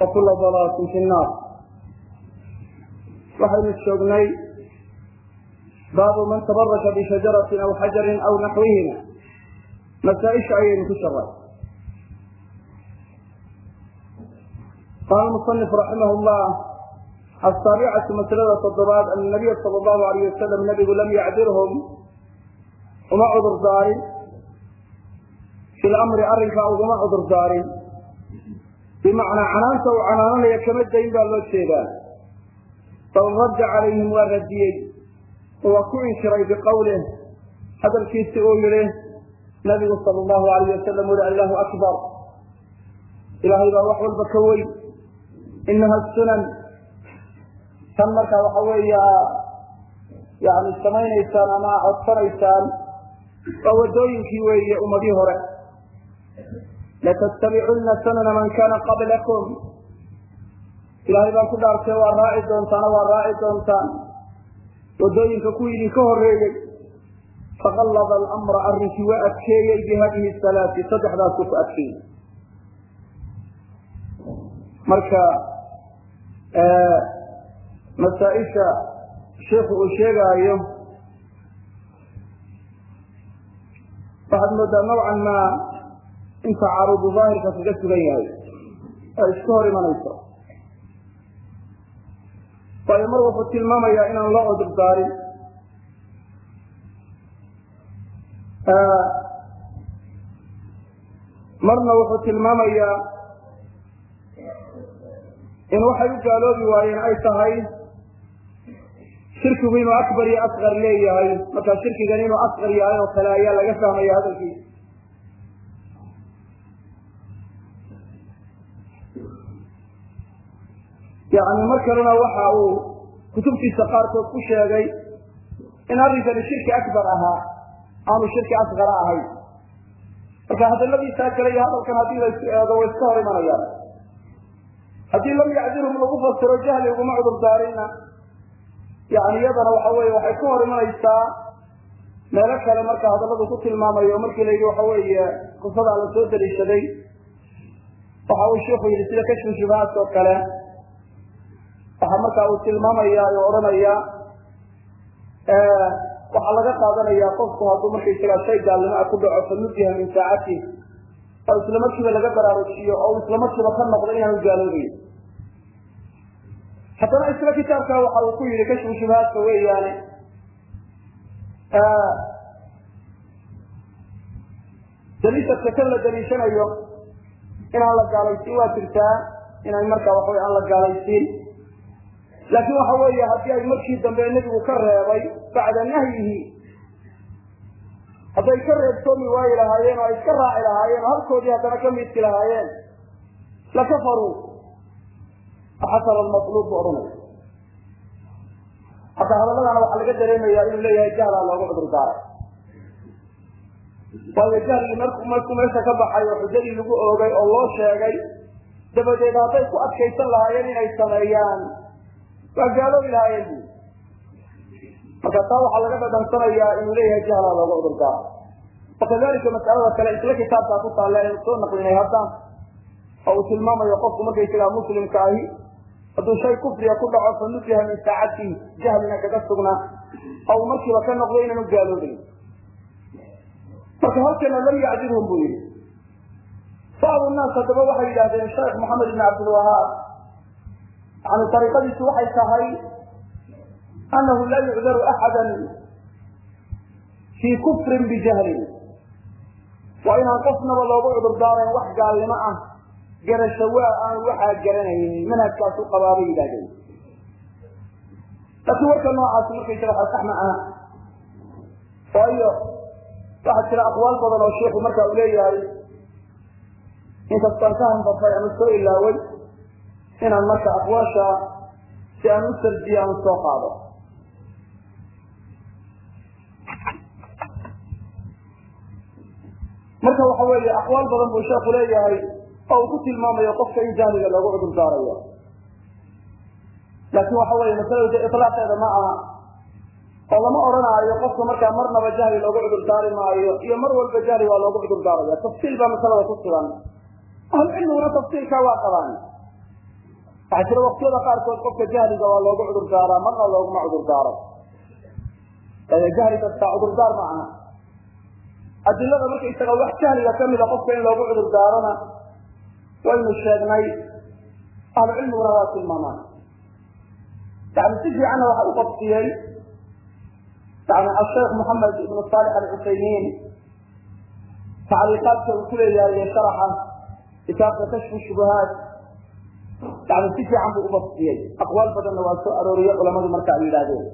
wakula dalaatin fi nnaar. Waxaynu joognay baabu man tabaraka bishajaratin aw xajarin aw naxwihima. Masaaisha ayaynu ku jaray qaala musanif raximah llah assaabicatu maslada toddobaad ana sala allahu alayh wasalam nabigu lam yacdirhum uma cudur fi lamri arrinkaa uguma cudur bimacnaa canaanta uu canaananaya kama dayn baa loo jeedaa. Bal radda calayhim waa radiyey. Oo waa ku inkiray biqowlih hadalkiisi uu yihi nabigu sala allahu alayh wasalam uri allahu akbar. Ilaahay baa wax walba ka weyn. Inaha sunan. Tan markaa waxa weeya yani samaynaysaan ama codsanaysaan waa wadooyinkii weeye ummadii hore latattabicunna sanana man kana qablakum ilaahay baan ku dhaartee waa raaci doontaana waa raaci doontaan waddooyinka kuwii idinka horeeyey faqallada alamra arrinkii waa adkeeyey bihadihi salaati saddexdaasuu ku adkeeyey marka masaaisha sheikhu uu sheegaayo waxaad moodaa nawcan maa in tacaarudu daahirka kaga sugan yahay. Oo iska hor imanayso waayo mar wuxuu tilmaamayaa inaan loo cudur daarin. Marna wuxuu tilmaamayaa in waxay u gaaloobi waayeen ay tahay shirkigu inuu akbar iyo asqar leeyahay. Markaa shirkigan inuu asqar yahay oo kale ayaa laga fahmaya hadalkiisa yani mar kalena waxa uu kutubtiisa qaarkood ku sheegay in arrinkani shirki akbar ahaa aanu shirki asqara ahayn marka hadaladiisaa kale iyo hadalkan haddii laysu eego way iska hor imanayaan. Haddii lam yacdirhum lagu fasiro jahli uguma cudur daarinna yani iyadana waxa weye waxay ka hor imanaysaa meelo kale marka hadalladu ku tilmaamayo. Markii la yidhi waxa weeye qisadaa la soo daliishaday waxa uu sheiku yidhi sida kashfu shubahaat oo kale waxaa markaa uu tilmaamaya oo odhanaya waxaa laga qaadanaya qofku hadduu markaysagaa shay a ku dhaco fanudiha min saacati oo isla markiiba laga baraarujiyo oo isla markiiba ka noqdo inaanu gaaloobayn haddana isla kitaabka waxa uu ku yihi kashfu shubahaadka weeyaane. Daliishadka kan la daliishanayo inaan la gaalaysiin waa jirtaa inaan markaa waxawy aan la gaalaysiin laakiin waxa weeye haddii ay markii dambe nebigu ka reebay bacda nahyihi hadday ka reebtoomi waayi lahaayeen oo ay iska raaci lahaayeen oo halkoodii haddana ka midki lahaayeen lakafaruu xasara almatluub bu odhanaya. Hadda hadalladana waxaa laga dareemaya inuu leeyahay jahlaa loogu cudur daaray waayo jahligii marku markuu meesha ka baxay oo xujadii lagu oogay oo loo sheegay dabadeed hadday ku adkaysan lahaayeen inay sameeyaan waa gaaloobi lahaayeen bu. Marka taa waxaa laga dhadhansanayaa inuu leeyahay jahlaa looga cudur daaro wakadalika mas'alada kale isla kitaabkaa ku taalla aynu soo naqlinay haddaan oo uu tilmaamayo qofku markaysagaa muslimka ahi hadduu shay kufriga ku dhaco fa nudiha min saacatihi jahlina kaga sugnaa uu markiiba ka noqdo inaanu gaaloobayn. Marka halkana lam yacdirhum buu yihi bacdu naas haddaba waxay yidhahdeen sheekh moxamed ibn cabdilwahaab yani ariiqadiisu waxay tahay anahu laa yucdaru axada fii kufrin bijahlin. Waa inaan qofnaba loogu cudur daarayn wax gaalnimo ah garasho waa aan waxaa garanaynin manhajkaas u qabaabay yidhahdeen laakiin warka noocaasi markaysaga sax ma aha. Waayo waxaa jira aqwaal badan oo sheiku marka uu leeyahay inkastaan ka hanbafay ama soo ilaaway inaan marka aqwaasha si aan u sarjiyo aan soo qaado. Marka waxa weeye aqwaal badan buu sheeku leeyahay oo uu ku tilmaamayo qofka in jahliga loogu cudur daarayo laakin waxa weeye masalada ilaaqeeda ma aha. Oo lama odhanaayo qofka markaa marnaba jahli loogu cudur daari maayo iyo mar walba jahli waa loogu cudur daaraya tafsiil baa masalada ku sugan. Ahlucilmiguna tafsiilkaa waa qabaan waxaa jira waktiyada qaarkood qofka jahliga waa loogu cudur daaraa marna looguma cudur daaro jahli kastaa cudurdaar ma aha. Adilada markaysaga wax jahliga kamida qofka in loogu cudur daarona waynu sheegnay ahlucilmiguna waa tilmaamaan yani si fiicanna waxa u qabsiyey yani asheekh moxamed ibnu saalix alcusaymiin tacliiqaadka uu ku leeyahay sharaxa kitaabka kashfu shubuhaat yani si fiican buu ubasiyey aqwaal badanna waa soo arooriye culamadu marka ay yidhaahdeen.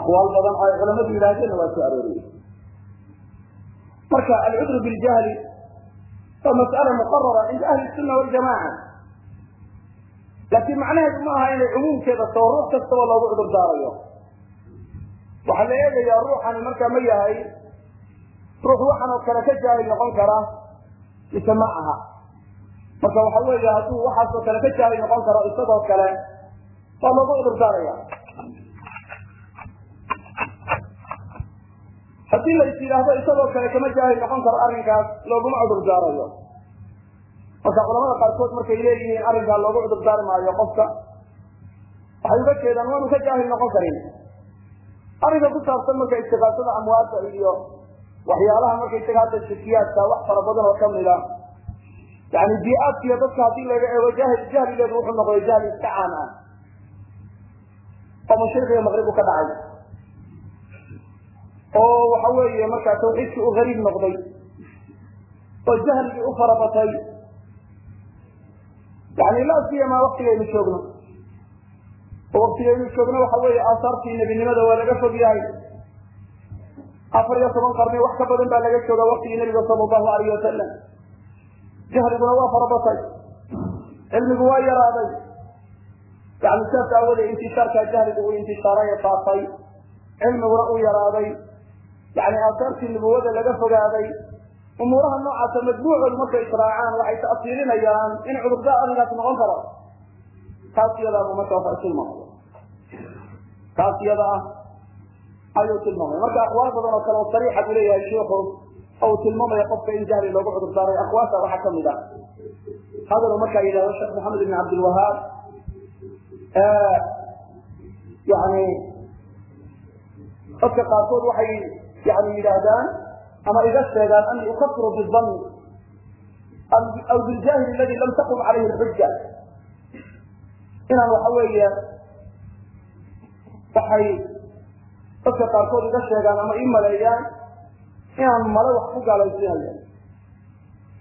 Aqwaal badan oo ay culamadu yidhaahdeenna waa soo arooriye marka alcudru biljahli waa mas'ala muqarara cinda ahli sunna waljamaca laakiin macnaheedu ma aha inay cumuumkeeda tao ruux kastaba loogu cudur daarayo. Waxaa la eegayaa ruuxani markaa ma yahay ruux waxan oo kale ka jaahil noqon kara mise ma aha marka waxa weeye hadduu waxaasoo kale ka jaahil noqon karo isagoo kale waa loogu cudur daaraya haddii lais yidhaahdo isagoo kale kama jaahil noqon karo arrinkaas looguma cudur daarayo marka culamada qaarkood markay leeyihiin arrinkaa loogu cudur daari maayo qofka waxay uga jeedaan waanu ka jaahil noqon karin. Arrinka ku saabsan marka istiqaasada amwaadda iyo waxyaalaha markaysaga hadda shakiyaadka wax fara badan oo kamida yani bii-aadkiiyo dadka haddii laga eego jahligeedu wuxuu noqday jahli iska caan ah. Oo mashriqiga maqribu ka dhacay. Oo waxa weeye markaa tawxiidkii u gariib noqday. Oo jahligii u farabatay. Yani laa siyama waktigaynu joogno. Oo waktigaynu joogno waxa weeye aasaartii nebinimada waa laga fog yahay. Afar iyo toban qarni wax ka badan baa laga jooga waktigii nabiga sala allahu alayh wasalam jahliguna waa farabatay cilmigu waa yaraaday yani sidaas aawadee intishaarkaa jahligu uu intishaaray ee cilmiguna uu yaraaday yani aasaartii nubuwada laga fogaaday umuuraha noocaasa majmuucoodu markay israacaan waxay ta'siilinayaan in cudurdaa arrinkaas noqon karo taas iyadaabuu marka waxa tilmaamaya taas iyada ah ayuu tilmaamaya marka aqwaal badan oo kale oo sariixa buu leeyahay shiiku oo uu tilmaamaya qofka in jahli loogu cudur daaray aqwaasha waxaa ka mid ah hadaluu markaa yidhahdo sheekh maxamed ibn cabdilwahaab yani dadka qaarkood waxay yani yidhaahdaan ama iga sheegaan ani ukafiru bidanni aw biljahil aladi lam taqum calayhi lxuja inaan waxa weeye waxay dadka qaarkood iga sheegaan ama ii maleeyaan inaan male wax ku gaalaysiinayo.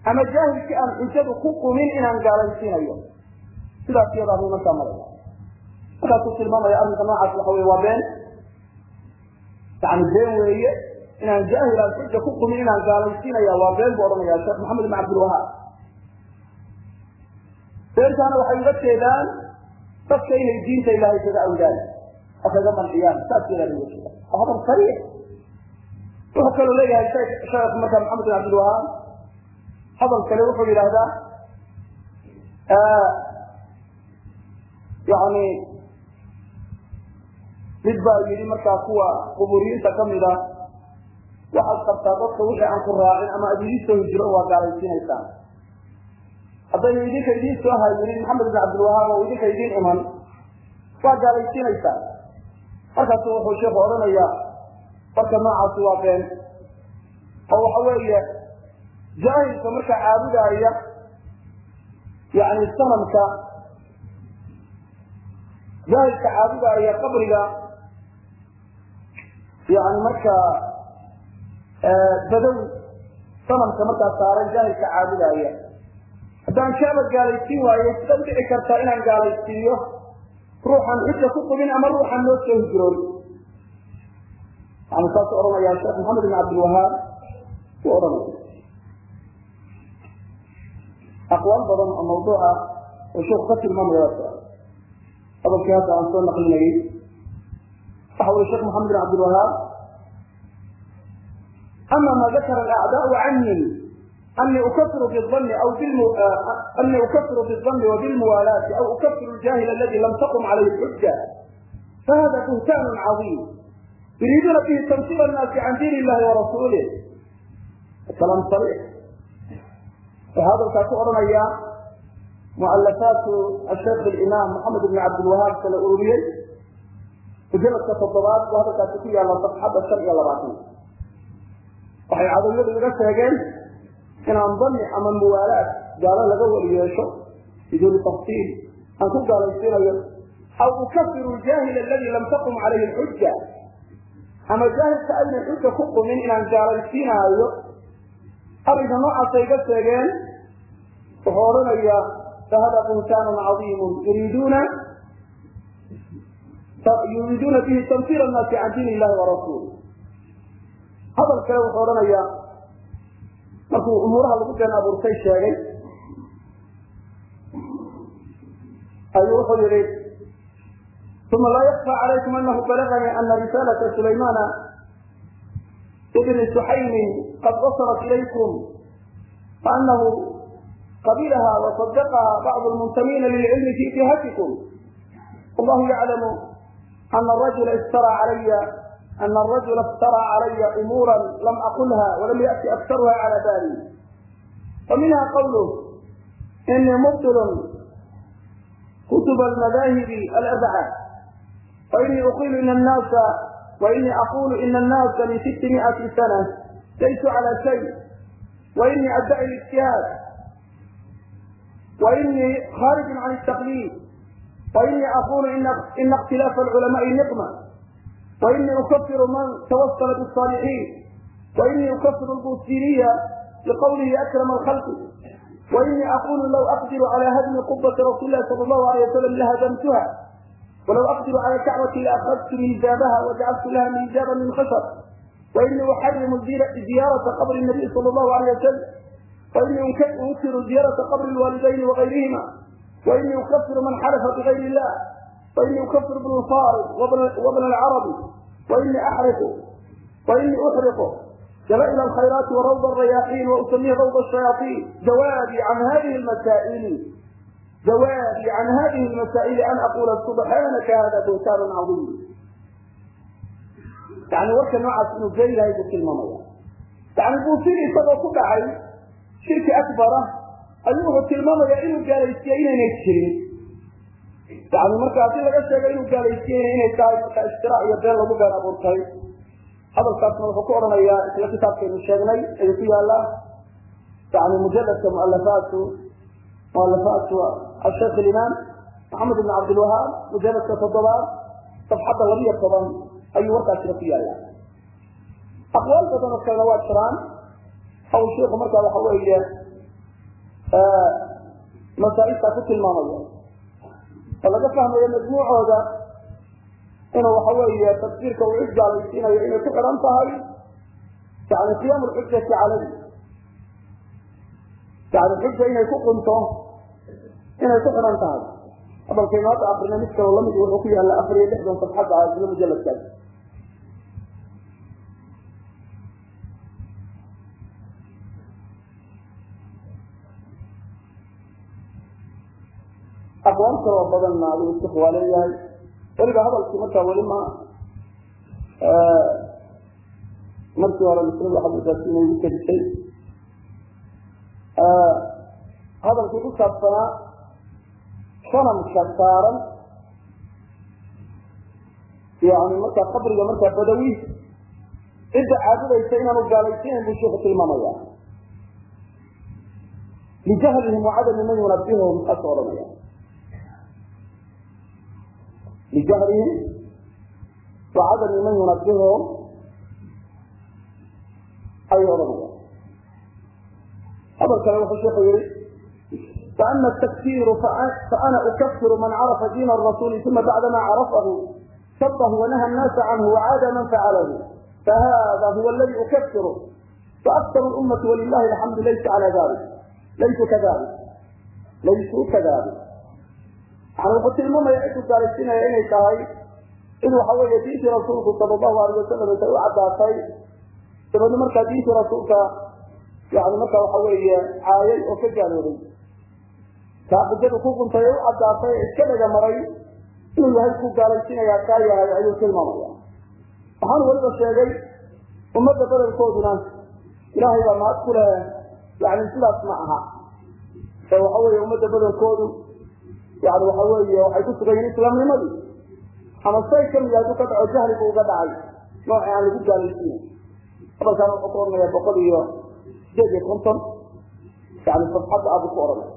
Ama jaahilkii aan xujadu ku qumin inaan gaalaysiinayo. Sidaas iyadaabay markaa malaya markaasuu tilmaamaya arrinka noocaas waxa wey waa been. Yani been weeye inaan jaahil aan xuja ku qumin inaan gaalaysiinaya waa been buu odhanaya sheekh maxamed ibn cabdilwahaab beentaana waxay uga jeedaan dadka inay diinta ilaahay kaga awdaan oo kaga manciyaan. Saas yadaa uga jeeda. Waa hadal sariix wuxuu kaloo leeyahay sheekh marka maxamed ibn cabdilwahaab hadal kale wuxuu yidhaahdaa yani mid baa yidhi markaa kuwa quburiyiinta kamida waxaad qabtaa dadka wixii aan ku raacin ama ad idin soo hijiro waa gaalaysiinaysaan haddaynu idinka idiin soo hayinin maxamed ibn cabdilwahaab oo idinka idiin iman waa gaalaysiinaysaan markaasu wuxuu sheeku odhanayaa marka noocaasi waa been. Oo waxa weeye jaahilka marka caabudaaya yani sanamka jaahilka caabudaaya qabriga yani markaa badow sanamka markaa saaran jaahilka caabudaaya haddaan kaaba gaalaysiin waayo sida u dhici kartaa inaan gaalaysiiyo ruuxan xuja ku qubin ama ruuxan noo soo hijroon yani saasuu odhanaya sheekh maxamed ibn cabdilwahaab uu odhanaya aqwaal badan oo mawduuca oo sheeku ka tilmaamaya hadalkii hadda aan soo naqlinayay waxa uli sheekh maxamed bin cabdilwahaab ama ma dakara alacdaau cani ani ukafiru biani aw ani ukafiru biani wabilmuwaalaati aw ukafiru ljahil aladi lam taqum calayhi xuja fahada buhtaan cadiim yuriiduuna bihi tamsir annaasi can diin illahi warasuulih kalaam sariix. Waxaa hadalkaa ku odhanaya mualafaatu asheekh alimaam maxamed ibn cabdilwahaab kala ururiyey. Mujaladka toddobaad buu hadalkaasi ku yaalla safxadda shan iyo labaatan. Waxay cadawiyadu iga sheegeen inaan dani ama muwaalaad gaalo laga weli yeesho biduuni tafsiil. Aan ku gaalaysiinayo aw ukafiru ljahil aladi lam taqum calayhi lxuja ama jaahilka aynan xuja ku qumin inaan gaalaysiinaayo arrinka noocaasay iga sheegeen wuxuu odhanayaa fahada buhtaanun cadiimun yuriiduuna yuriiduuna bihi tamsir annaasi can diin illahi warasuul hadal kale wuxuu odhanayaa markuu umuuraha lagu been abuurtay sheegay ayuu wuxuu yihi uma laa yakfى calaykum anahu balaganii ana risaalata sulaymana ibni suxaymin qad wasalat ilaykum faanahu qabilaha wasadaqaha bacdu lmuntamiina lilcilmi fi jihatikum wallahu yaclamu ana rajula iftara calaya ana arajula iftara calaya umuura lam aqulha walam yati aktaruha cala bali faminha qawluh inii mubtilun kutub almadahibi alabcad وإنii aqulu in الناasa min sitt miati sanة laysu عalى shay وإnii addaعi اجtihaad وإnii khaariج عan التqlيid وإnii aqulu ina اkhtilaafa الcuلamaءi نqمة وإnii ukفir man twصل bالصاaلحيin وإnii ukفir الbusiriya بqwlihi أkrم الخلq وإnii aqulu low أqdiru عalى hadmi qubة رasuل الlahi salى الlahu عalيه وsلم lahadmtuha walaw aqdiru cala kacbati laakadtu miijaabaha wajacaltu laha miijaaban min khashab wainii uxarimu ziyaarata qabri nabiy sala allahu alayh wasalam wainii unkiru ziyaarata qabri lwaalidayni wagayrihima wainii ukafiru man xalafa bigayr illah wainii ukafiru bn lfarid wabna alcarabi wainii axriqu wainii uxriqu جلائل الخيرات وروض الرياحين وأسميه روض الشياطين جوابي عن هذه المسائل jawaabi can hadihi lmasaa'ili an aqula subxaanaka hada bhtaanu caiim yani warka noocaas inuu been yahay buu tilmaamaya yani buufin isagoo ku dhacay shirki akbara ayuu wuxuu tilmaamayaa inuu gaalaysiiye inaynay jirin yani marka haddii laga sheego inuu gaalaysiiyeyna inay tahay marka iftiraac iyo been lagu been abuurtay hadalkaasna wuxuu ku odhanayaa isla kitaabkaynu sheegnay ay ku yaallaa yani mujaladka mualafaatu mualafaatu asheekh alimaam maxamed ibn cabdilwahaab mujaladka toddobaad safxadda labiyo toban ayuu warkaasina ku yaalla aqwaal badan oo kalena waa jiraan aw sheiku markaa waxa weeye masaaibtaa ku tilmaamaya oo laga fahmayo majmuucooda inuu waxa weeye tafsiirka uu cid gaalaysiinayo inay ku xidhan tahay yani qiyaamu lxujati calayh yani xuja inay ku qunto inay ku xidhan tahay. Hadalkaynu hadda akrina mid kaloo la mid wuxuu ku yaalla afar iyo lixdan safxadda ah isla mujaladkaas aqwaal kaloo badanna adigu isku waa leeyahay weliba hadalkii markaa weli ma markii hore maslada waxaa mudaasi inay igu kadisay hadalkii ku saabsanaa sanamka saaran yani markaa qabriga markaa badawi cidda caabudaysa inaanu gaalaysanan buu sheikhu tilmaamaya lijahlihim wacadami man yunabihum saas odhanaya. lijahlihim wacadami man yunabihum ayuu odhanaya. hadal kale wuxuu sheikhu yihi فأما التكفير فأنا أكفر من عرف دين الرسول ثم بعدما عرفه سبه ونهى الناس عنه وعاد من فعله فهذا هو الذي أكفره فأكثر الأمة ولله الحمد ليس على ذلك ليسوا كذلك ليسوا كذلك yani wuxuu tilmaamaya ciduu gaalaysiinaya inay tahay in waxa weeye diintii rasuulku sala allahu alayh wasalam intay u caddaatay dabeedna markaa diintii rasuulka yani marka waxa weeye caayay oo ka gaaloobay kaa xujadu ku guntay ee u caddaatay iska dhaga maray inuu yahay ku gaalaysiinaya kaa yahay ayuu tilmaamaya waxaanu weliba sheegay ummadda badankooduna ilaahay baa mahad ku leh yani sidaas ma aha. Ee waxa weeye ummadda badankoodu yani waxa weeye waxay ku sugan yihiin islaamnimadii ama say ka mid hadduu ka dhaco jahligu uga dhacay. Nooci aan lagu gaalaysiinay hadalkaana wuxuu ku oranaya boqol iyo sideed iyo konton. Yani safxadda abu ku oranay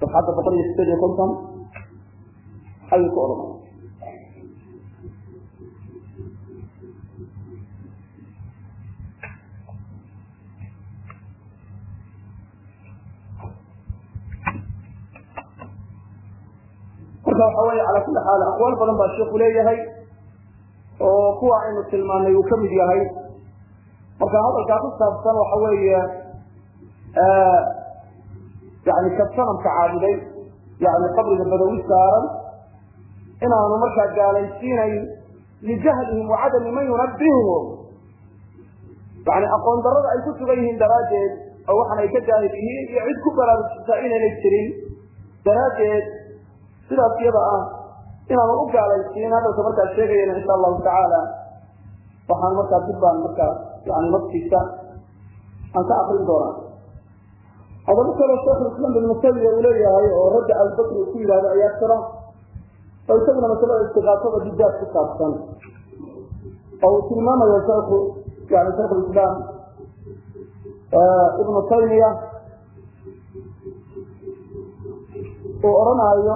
safxadda boqol iyo sideed iyo konton ayuu ku oranaya marka waxa weeye cala kulli xaal aqwaal badan baa sheikhu leeyahay oo kuwa aynu tilmaanay uu ka mid yahay marka hadalkaa ku saabsan waxa weeye yani ka sanamka caabuday yani qabriga badawi saaran inaanu markaa gaalaysiinayn lijahlihim wacadami man yunabbihum yani aqoon darada ay ku sugan yihiin daraaddeed oo waxan ay ka jaahil yihiin iyo cid ku baraarujisa inaynay jirin daraaddeed sidaas iyada ah inaanu u gaalaysiin hadalka markaa sheegayana insha allahu tacaala waxaan markaa dib baan markaa yani naftiisa aan ka akrin doonaa hadaba kaloo sheikhulislaam bin musawiya uu leeyahay oo radda albakri ku yidhahdo ayaa jira oo isaguna masalada istiqaasada bidaad ku saabsan. Oo uu tilmaamayo sheikhu yani shaikhulislaam ibnu taymiya uu odhanaayo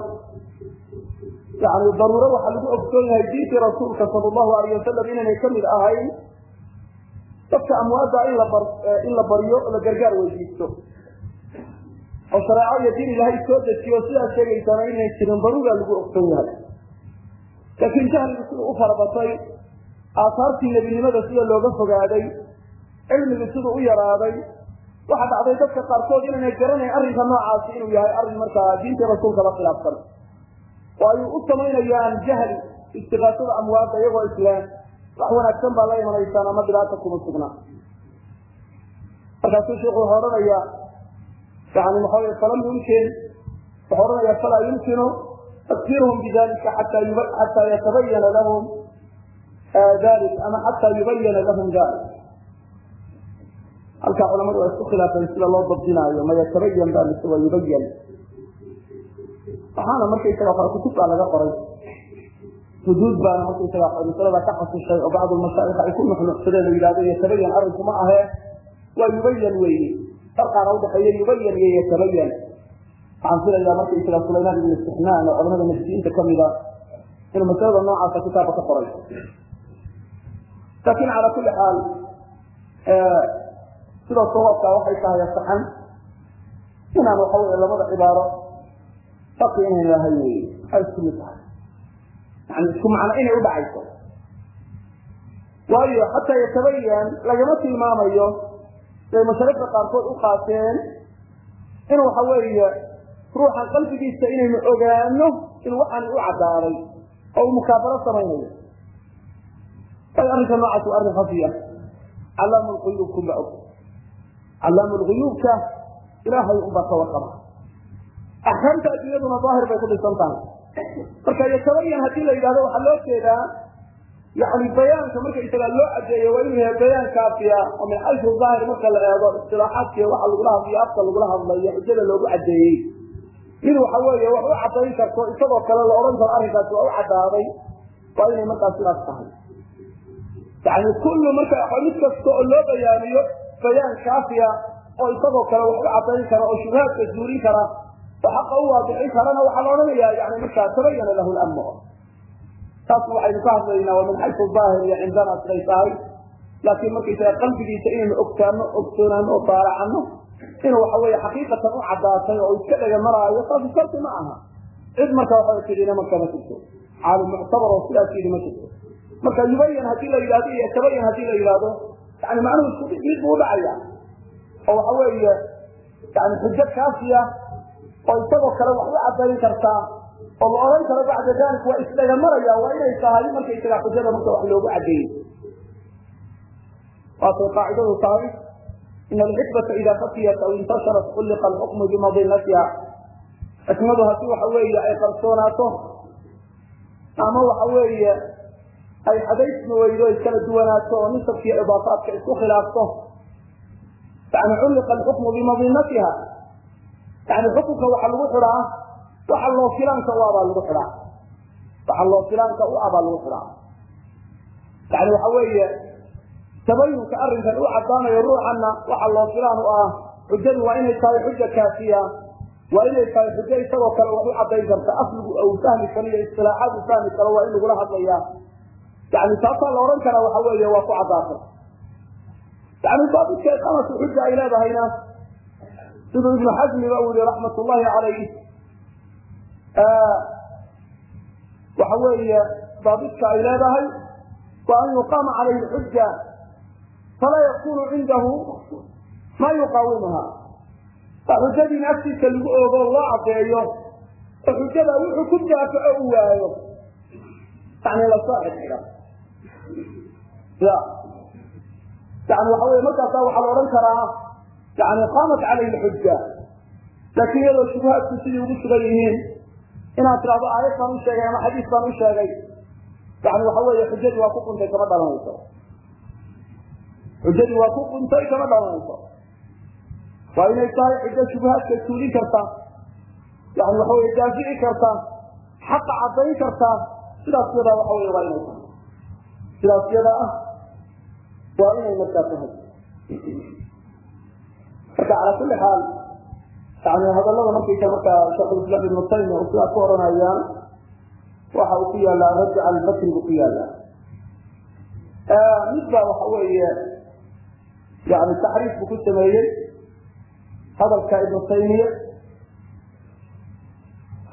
yani daruuro waxaa lagu ogsoon yahay diintii rasuulka sala allahu alayh wasalam inaynay ka mid ahayn. Dadka amwaadda in la baryo oo la gargaar weydiisto oo shareeco iyo diin ilaahay soo dejiyo sidaas sheegaysaana inay jirin daruura lagu ogsoon yahay. Laakiin jahligu siduu u farabatay aasaartii nebinimada sida looga fogaaday cilmigu siduu u yaraaday waxa dhacday dadka qaarkood inaynay garanayn arrinka noocaasi inuu yahay arrin markaa diintii rasuulka la khilaafsan. Oo ay u samaynayaan jahli istiqaasada amwaadda iyagoo islaan wax wanaagsan baa la imanaysaan ama dhibaata kuma sugna. Markaasuu sheikhu wuxuu odhanaya yani maxaa falam yumkin wuxuu odhanaya falaa yumkinu takfiruhum bidalika xataa yatabayana lahum dalik ama xataa yubayana lahum dalik halkaa culamadu waa isku khilaafeen sida loo dabdinaayo ma yatabayan ba mise yubayan waxaana markaysaga qora kutub baa laga qoray xuduud baana markaysaga masalada ka xasushay oo bacdu mashaayikh ay ku nuxnuxsadeen oo yidhahdo yatabayan arrinku ma ahee waa yubayan weeye farqaana udhaxeeya yubayan iyo yatabayan waxaan filayaa markaysaga sulaymaan ibn istixnaan oo culamada majdiinta kamida inuu masalada noocaasa kitaabka ka qoray. Laakin cala kulli xaal sida sawaabka waxay tahay saxan inaan waxa wey labada cibaaro faqi inay lahay wey waxay isku mid tahay. Yani isku macno inay udhacayso waayo xataa yatabayan lagama tilmaamayo siay masharifka qaarkood u qaateen in waxa weeye ruuxan qalbigiisa inaynu ogaano in waxaan u caddaaday oo uu mukaabaro samaynayo. Ay arrinka noocaas waa arrin khafiya. Calaamu lquyuub kunba og. Calaamu lguyuubka ilaahay unbaa ka warqaba adduunyaduna daahir bay ku dhisan tahay. Marka yatabayan haddii la yidhahdo waxaa loo jeedaa yani bayaanka markaysaga loo cadeeyo waa inuu yahay bayaan kaafiya oo min daahir marka la eego istilaaxaadkiiyo waxa lagula hadlayo afka lagula hadlayo xujada loogu cadeeyey. Mid waxa weeye wax u cadayn karto isagoo kale la odhan karo arrinkaasi waa u caddaaday waa inay markaa sidaas tahay. Yani kullu marka mid kasta oo loo bayaaniyo bayaan kaafiya oo isagoo kale wax u cadayn kara oo shubhaadka zuulin kara oo xaqa u waadixin karana waxaa la odhanaya yani markaa tabayana lahu lamr taas waxaynu ka hadlaynaa waa min xaysu daahir iyo cindana siday tahay. Laakiin markaysaga qalbigiisa inaynu ogtaano ogsoonaano oo baaracano inuu waxa weeye xaqiiqatan u caddaatay oo iska dhega maraayo taasi sharti ma aha. Cid marka waxa tidina marka ma jirto caalim muctabar oo sidaas yidhi ma jirto marka yubayan haddii la yidhahdo iyo tabayan haddii la yidhahdo yani macnuhu isku mid buu udhacaya oo waxa weeye yani xujo kaafiya oo isagoo kale wax u cadayn kartaa oo la odhan karo bacda dalik waa isdhagamaraya waa inay tahay markaysaga xujada marka wax loogu cadeeyey. Waatay qaacidadu tahay in alxikmata ida fakiyat aw intasharat kulliqa alxukmu bimadinatiha xikmadu haddii waxa weeye ay qarsoonaato ama waxa weeye ay xadaysmi weydo iskala duwanaato oo nisabkiiyo idaafaadka isku khilaafto. Yani culliqa alxukmu bimadinatiha yani xukunka waxa lagu xidhaa waxa loo filaanka u abaa lagu xidhaa waxa loo filaanka u abaa lagu xidhaa yani waxa weeye tabayunka arrinkan u caddaanayo ruuxanna waxa loo filaan u ah xujadu waa inay tahay xuja kaafiya waa inay tahay xujo isagoo kale wax u cadayn karta. Asligu u fahmi karo iyo istilaaxaad fahmi karo waa in lagula hadlaya yani taasaa la odhan karaa waxa weeye waa ku caddaatay. Yani daabidka iqaamatu xuja ay leedahayna. Siduu ibnu xasmiba uu yihi raxmat calayh waxa weeye daabidka ay leedahay wa an yuqaama calayhi xuja falaa yakunu cindahu ma yuqaawimuha xujadiina agtiisa lagu ogo loo cadeeyo oo xujada wuxuu ku daafaco u waayo. Yani la soo xidxiga ya. Yani waxa wey markaasa waxaa la odhan karaa yani qaamat calayhi xuja laakiin iyadoo shubuhaadku sidii ugu sugan yihiin inaad tidhahdo aayad baan u sheegay ama xadiis baan u sheegay. Yani waxa weeye xujadii waa ku quntay kama dhalanayso. Xujadii waa ku quntay kama dhalanayso. Waa inay tahay xujo shubuhaadka tuulin karta. Yani waxa wey daafici karta. Xaqa cadayn karta. Sidaas yadaa waxa wey waa inay tahay. Sidaas yada ah waa inay markaa tahay. Marka calaa kuli xaal yani hadalada markaysa markaa sheekhulislaam ibnu taymiya sidaa ku oranayaan waxa uu ku yaalaa rajac albakri buu ku yaalaa mid baa waxa weeye yani taxriif buu ku sameeyey hadalka ibnu taymiya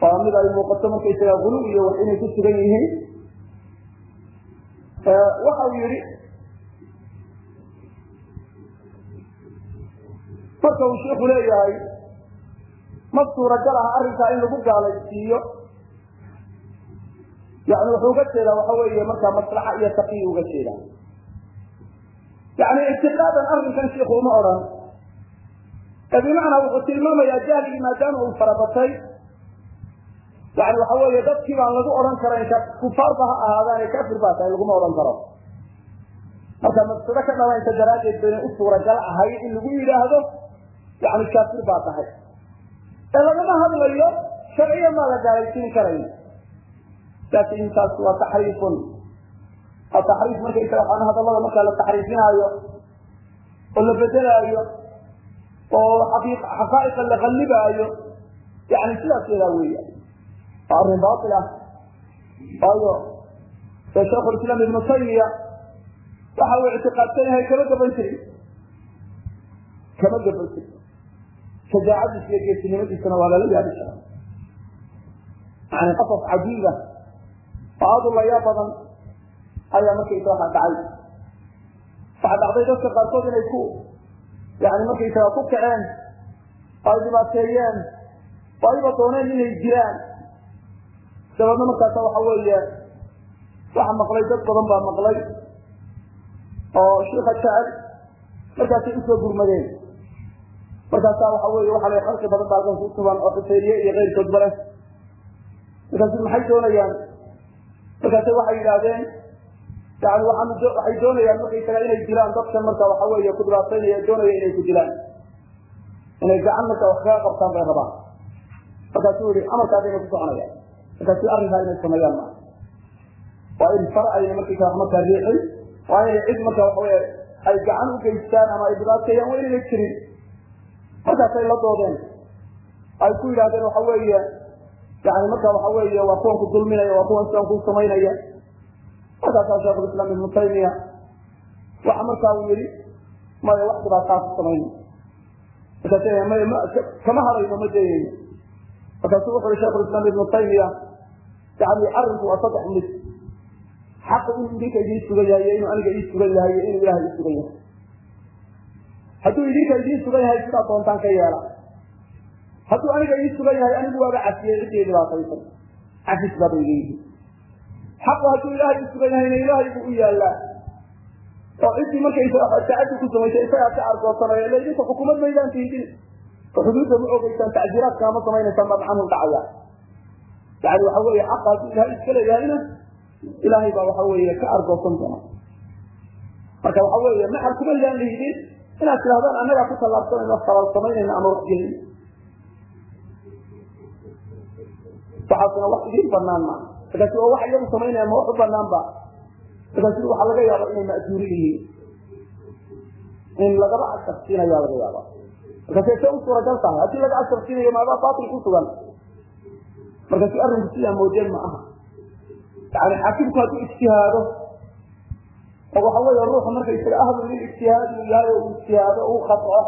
waa mid ay muuqato markaysaga gulu iyo wax inay ku sugan yihiin. Waxa uu yihi marka uu sheiku leeyahay ma suuragal ah arrinkaa in lagu gaalaysiiyo. Yani wuxuu uga jeedaa waxa weeye markaa maslaxa iyo taqiyi uga jeeda yani ictiqaadan arrinkan sheiku uma odhan. Ee bimacnaa wuxuu tilmaamayaa jahligii maadaama uu farabatay. Yani waxa weeye dadkii baan lagu odhan karayn kufaarba ha ahaadaane kafir baa tahay laguma odhan karo. Marka mafsado ka dhalanaysa daraaddeed baynay u suuragal ahay in lagu yidhaahdo yani kaafir baa tahay ee lagama hadlayo sharciya maa la gaalaysiin karayn laakin taas waa taxriifun. Waa taxriif markaysaga waxaan hadallada markaa la taxriifinaayo oo la bedelaayo oo xaqaa'iqa la qallibaayo yani sidaas yadaa weya waa arrin baail ah. Waayo ee shaikhulislaam ibnu taymiya waxa uu ictiqaadsan yahay kama gaban jirin. Kama gaban jirin shajaacadiisa iyo geesinimadiisana waa lala yaabi jira yani qasas cajiiba oo aad u layaa badan ayaa markaysa waxa dhacay waxa dhacday dadka qaarkood inay ku yani markaysaga ku kaceen oo ay dhibaateeyeen oo ayba dooneen inay jiraan. Dabeedna markaasa waxa weeye waxa maqlay dad badan baa maqlay oo shiika jecel markaasay u soo gurmadeen markaasaa waxa wey waxa la khalqi badan baa halkan ku sugan oo xuseeniye iyo keyrkoodba leh. Markaasu maxay doonayaan? Markaase waxay yidhaahdeen yani waxay doonayaan markaysaga inay dilaan dadkan marka waxa weeye ku dhibaataynaya doonaya inay ku dilaan inay gacan marka wax kaga qabtaan bay rabaan. Markaasuu yihi amarkaasayna ku soconayaan. Markaasi arrinkaa inay sameeyaan maa waa in far ayna markaysa markaa riixin waa inay cid marka waxaweye ay gacan u geystaan ama ay dhibaateeyaan waa inayna jirin markaasay la doodeen ay ku yidhahdeen waxa weeye yani marka waxa weeye waa kuwan ku dulminaya waa kuwan sidan ku samaynaya markaasaa sheikhulislaam ibnu taymiya waxa markaa uu yihi maya wax dhibaataa ku samayna markaas kama harayno ma dayayno markaasu wuxu uhi sheikhulislaam ibnu taymiya yani arrinku waa saddex mid. Xaqa inuu idinka idiin sugan yahay iyo inuu aniga ii sugan yahay iyo inuu ilahay ii sugan yahay hadduu idinka idiin sugan yahay sidaa doontaan ka yeela. Hadduu aniga ii sugan yahay anigu waaba cafiyey ciddii dhibaataysan cafis baaba iga yihi xaqu hadduu ilaahay u sugan yahayna ilaahay buu u yaallaa oo ciddii markaysa tacadi ku samaysay isagaa ka argoosanaya ila idinka xukumad maydaan tiidin xuduudda ma ogeysaan tacjiiraadkaa ma samaynaysaan baa macanun dhacaya yani waxa weeye xaqa hadduu ilaahay iska leeyahayna ilaahay baa waxa weeye ka argoosan doona marka waxa weeye maxal kuma idaan lihidin inaad tidhahdaan annagaa ku tallaabsanayno falal samaynayna ama waxgelin waxaasna wax idiin banaan maa markaasi waa wax iyagu samaynaya ma wax u banaan ba. Markaasi waxaa laga yaaba inay ma'juuri yihiin. In lagaba asharsiinaya laga yaaba markaasi se u suuragal tahay. Haddii laga asharsiinayo maadaa baatil ku sugan. Markaasi arrinku sidaa moodeen ma aha. Yani xaakimku hadduu ijtihaado oo waxa weeye ruuxu markaysaga ahlu lil ijtihaadi uu yahay oo ijtihaado uu khato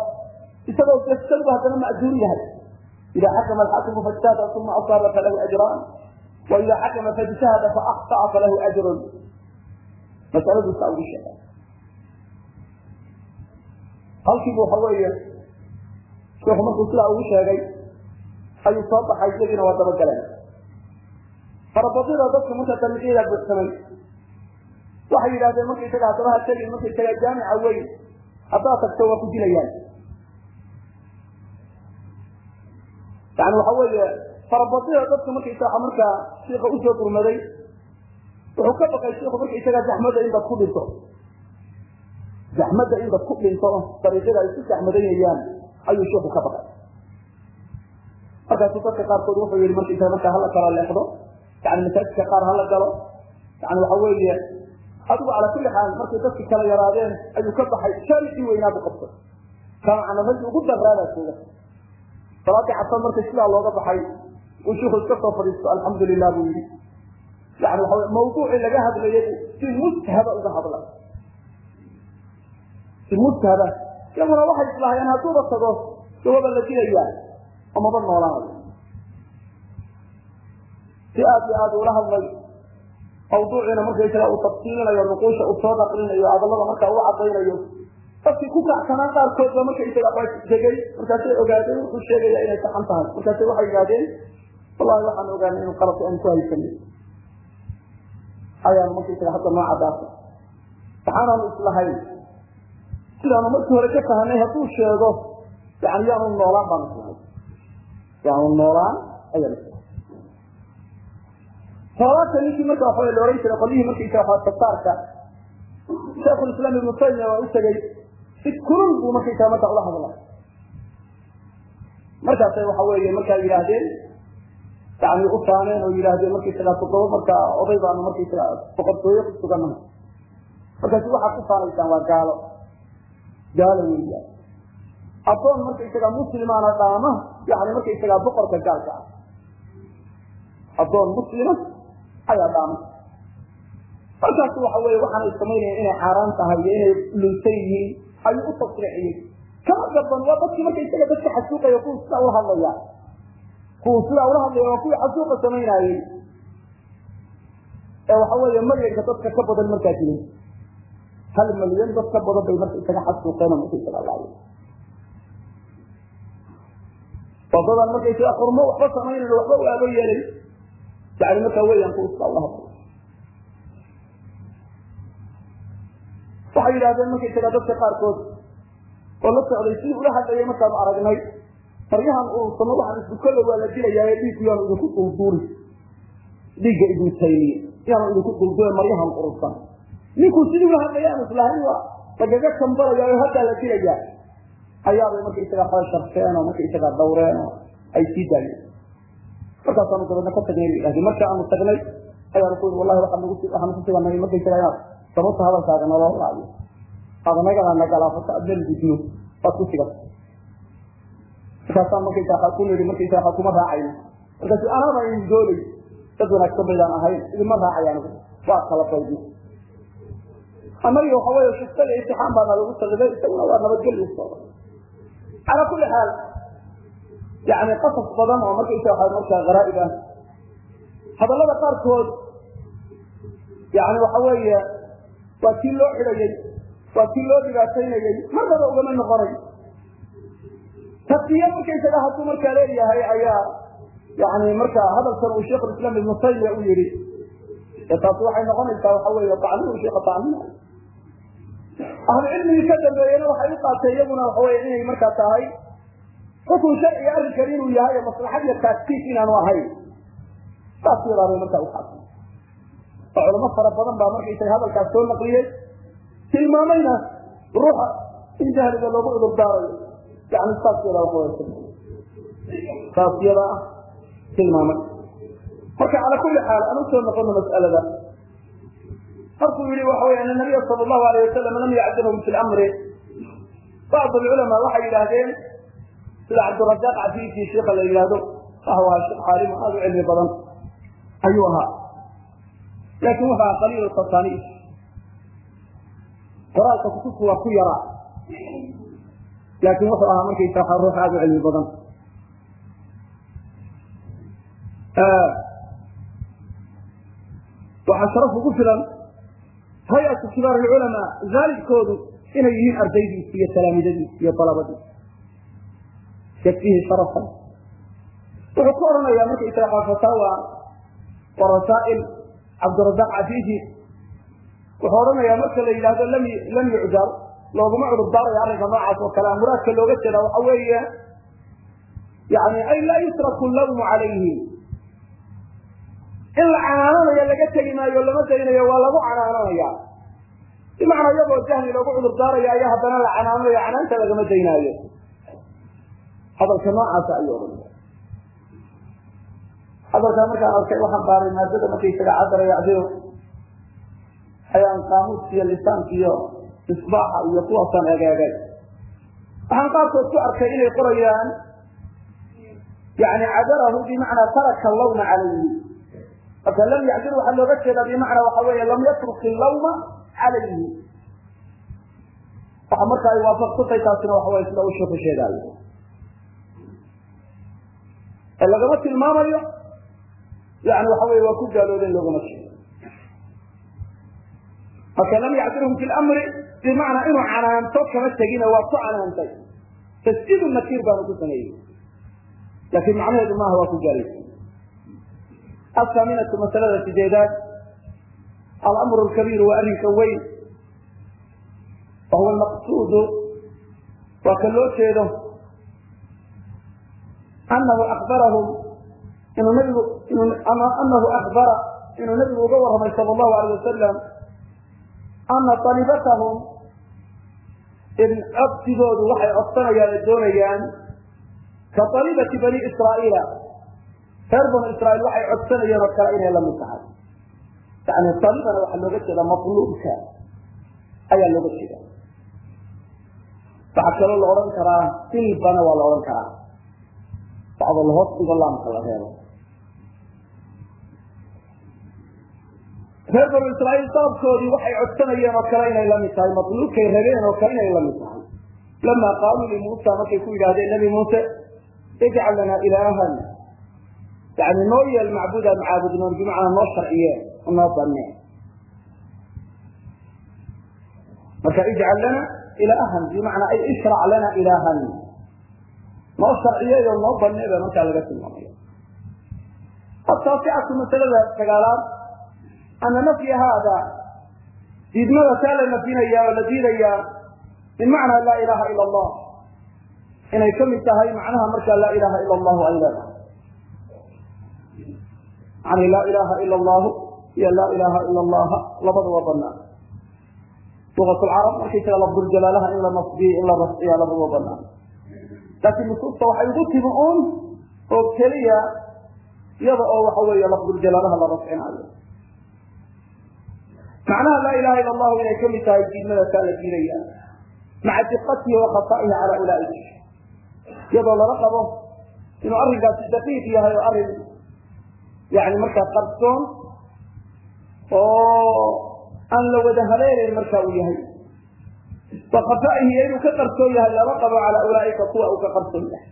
isagoo jasadba haddana ma'juur yahay. Ida xakama alxaakimu fajtahada uma asaaba falahu ajraan wa xakama fajtahada faakطa'a falahu ajrun. Masaladu saa ugu sheega halkiibu waxa weeye sheekhu markuu sidaa ugu sheegay ayuu soo baxay iyadiina waa dabagaleen farabadida dadka marka dariiqyada waxay yidhahdeen markaysaga haddaba ha tegin markaysaga jaamica weyn haddaad tagto waa ku dilayaan. Yani waxa weeye farabadida dadka markaysaga markaa shiika u soo gurmaday wuxuu ka baqay shiku markaysaga zaxmada in dad ku dhinto. Zaxmada in dad ku dhinto dariiqyada ay ku zaxmadanayaan ayuu shiku ka baqay. Markaasu dadka qaarkood wuxuu yihi markaysaga markaa hala kala leexdo yani masaajidka qaar hala galo. Yani waxa weeye adigu cala kulli xaal markay dadki kala yaraadeen ayuu ka baxay shaaricii weynaa bu qabtay kaana raggi ugu daraadaa jooga. Salaadii casar markay sidaa looga baxay uu shiku iska soo fadhiisto alxamdu lilah buu yihi yani waxa mawduucii laga hadlayay si mushaba uga hadla. Si mushaba iyaguna waxay islaahayeen hadduuba tago dawaba la dilayaa oo maba noolaanayo si aad iyo aad ula hadlay mawduuciina markaysaga uu tafsiilinayo nuquusha uu soo naqlinayo hadallada markaa u cadaynayo dadkii ku kacsanaa qaarkood ba markaysaga degay markaasay ogaadeen wuxuu sheegaya inay saxan tahay. Markaasay waxay yidhahdeen wallahi waxaan ogaanay inu qalabka aan ku haysanay ayaanu markaysaga hadda noo cadaasa waxaanaanu islahayn. Sidaanu markii hore ka fahanay hadduu sheego yani yaanu noolaan baanu islahay. Yaanu noolaan ayaan ninkii marka waxa la ohan jiray qolyihii markaysa waa tasaarka sheekhulislaam ibnu taymiya waa u tegey si kulul buu markaysaa marka ula hadlay. Markaasay waxa weeye markaa yidhaahdeen yani u faaneen oo yidhaahdeen markaysaga toddoba markaa oday baanu markaysaga boqortooye ku sugannahay markaasi waxaad ku faanaysaan waa gaalo. Gaalo weeyaan addoon markaysaga muslimaana dhaama yani markaysaga boqorka gaalka ah. Addoon muslima ayaa dhaama markaas waxa weye waxaanay samaynayeen inay xaaraan tahay iyo inay lunsan yihiin ayuu u tasriixiyey kama gaban waa dadkii marka isaga dadka xasuuqaya kuwa sidaa ula hadlaya. Kuwa sidaa ula hadlaya waa kuwii xasuuqa samaynaayey. Ee waxa weeye malyanka dadka ka badan markaa jirin hal malyan dad ka badan bay marka isaga xasuuqeen oo marka isaga laayeen wadadan markaysaga xurmo waxba samaynayn waxba u aabo yeelay yani markaa weeyaan kuwa sidaa ula hadlay waxay yidhahdeen markaysaga dadka qaarkood oo la socday sidii ula hadlayay markaanu aragnay maryahan ursamo waxaan isbukolla waa la dilayaa dhiigku yaanu idinku dulduuli dhiigga ibnu taymiya yaanu idinku dulduule maryahan urursan ninkuu sidii ula hadlaya aan islahayn waa lagaga kambalaya oo haddaa la dilayaa ayaabay markaysaga xooy sharfeen oo markaysaga dawreen oo ay sii daayeen markaasaanu dabeedna ka tagnay yidhahdeen marka aanu tagnay ayaanu ku wallahi waxaan ku suganay markaysaga inaad sababta hadalkaaga naloo laayo adanagana nagalaafata adnal gudno waad ku sigata markaasaan markaysa waxaa ku nidhi markaysa waxaa kuma raacayno markaasu anaaba idin doolay dad wanaagsan baydaan ahayn. Idinma raacay anigu waa kala baydi annaga waxa weeye shuftada imtixaan baana lagu saliday isaguna waa nabadgelyo calaa kulli xaal yani qasas badan oo markaysa waxaa markaa garaa'ib ah. Hadallada qaarkood yani waxa weeye waa kii loo xidhayey waa kii loo dhibaataynayey marnaba ugama noqonay takiya markaysaga hadduu markaa leeyahay ayaa yani markaa hadalkan uu sheikh islaam ibnu taymiya u yihi ee taasi waxay noqonaysaa waxa weeye tacniu sheika tacniya ahlu cilmigii ka dambeeyena waxay u qaatay iyaguna waxa weye inay markaa tahay xukun sharciga arrinkan inuu yahay ee maslaxad iyo taagtiif inaanu ahayn. Saas yadaabay markaa uqaatay oo culamo fara badan baa markaysaga hadalkaas soo naqliyey. Tilmaamayna ruuxa in jahliga loogu cudur daarayo yani saas yadaa waxa saas yada ah tilmaamay. Marka cala kuli xaal aan u soo noqono mas'alada. Markuu yihi waxa wey ana sala allahu alayh wasalam lam yacdilhum fi lamri bacd alculamaa waxay yidhaahdeen sida cabdirasaaq cafiifii sheika la yidhaahdo waxa ahaa sheekh caalim aada u cilmi badan ayuu ahaa. Laakin wuxu ahaa qaliil tasaniif qoraalka kutubku waa ku yaraa. Laakin wuxuu ahaa markaysa waa ruux aada u cilmi badan. Waxaa sharaf ugu filan hay'atu kibaar alculamaa zaalibkoodu inay yihiin ardaydiisi iyo talaamidadiisi iyo dalabadiisi yakfihi sharafan. Wuxuu ku odhanayaa markaysaga fataawa wa rasaa'il cabdirasaaq cafiifi wuxuu odhanayaa marka la yidhahdo lam yucdar looguma cudur daarayo arrinka noocaas oo kale muraadka looga jeeda waxa weeye yani ay laa yutraku lawmu calayhi. In la canaananayo laga tegi maayo lama daynayo waa lagu canaananaya. Bimacnaa iyagoo jahli loogu cudur daarayo ayaa haddana la canaananayo canaanta lagama daynaayo hadalka noocaasa ayuu odhanaya hadalkaa markaan arkay waxaan baaray maadada markaysaga cadara yacdiro ayaan qaamuuska iyo lisaanka iyo misbaaxa iyo kuwaasaan egeegay waxaan qaarkood ku arkay inay qorayaan yani cadarahu bimacnaa taraka lawma calayhi. Marka lam yacdir waxaa looga jeedaa bimacnaa waxa weeye lam yatruk illawma calayhi. Waxa marka ay waafaqsantay taasina waxa weye sida sheeku sheegaayo ee lagama tilmaamayo? Yani waxa weye waa ku gaaloodeen loogama jeedo marka lam yacdirhum fi lamri bimacnaa inuu canaanto kama tegina waa ku canaantay. Tasjiid nakiir baanu ku sameeyey. Laakin macnaheedu maaha waa ku gaalaysa athaaminatu masalada sideedaad alamru lkabiiru waa arrinka weyn. Wahuwa almaqsuudu waa ka loo jeedo anahu akbarahum inuu nabigu anahu akbara inuu nabigu uga warramay sala allahu alayh wasalam ana alibatahum in codsigoodu waxay codsanayaan oo doonayaan ka alibati bani israa'iila reer banu israiil waxay codsanayeen oo kale inay la mid tahay yani alibana waxaa looga jeeda matluubka ayaa looga jeeda waxaa kaloo la odhan karaa silbana waa la odhan karaa bacdo lahoos dhigo laamka la reebo reer banu israiil dalabkoodii waxay codsanayeen oo kale inay la mid tahay matluubkay rabeen oo kale inay la mid tahay lama qaaluu limuusa markay ku yidhahdeen nabi muuse ijcal lana ilaahan yani noo yeel macbuudaan macaabudnoon bimacnaa noo sharciye noo banne marka ijcal lana ilaahan bimacnaa ay ishrac lana ilaahan noo sharciyeyo noo banne ba markaa laga tilmaamaya. Ataasicatu masalada sagaalaad ana nafya haada diidmada taa la nafyinaya oo la diidayaa bimacnaa laa ilaha ila allah. Inay ka mid tahay macnaha markaa laa ilaha ila allahu ay leedahay. Yani laa ilaha ila allahu iyo laa ilaha ila allaha labada waa banaan lugat lcarab markaysaga in la nasbiyo in la rafciya labada waa laakiin nusuusta waxay ugu timi un oo keliya iyada oo waxa weeye lafduljalaalaha la rafcinaayo macnaha laa ilaha ila allahu inay ka mid tahay diidmada taa la diidaya maca diqatihi wa khataihi cala ulaaika. Iyadoo lala qabo inuu arrinkaasi daqiiq yahay oo arrin yani markaa qarsoon oo aan la wada haleelayn marka uu yahay wa khafaihi inuu ka qarsoon yahay lala qabo cala ulaaika kuwa uu ka qarsoon yahay.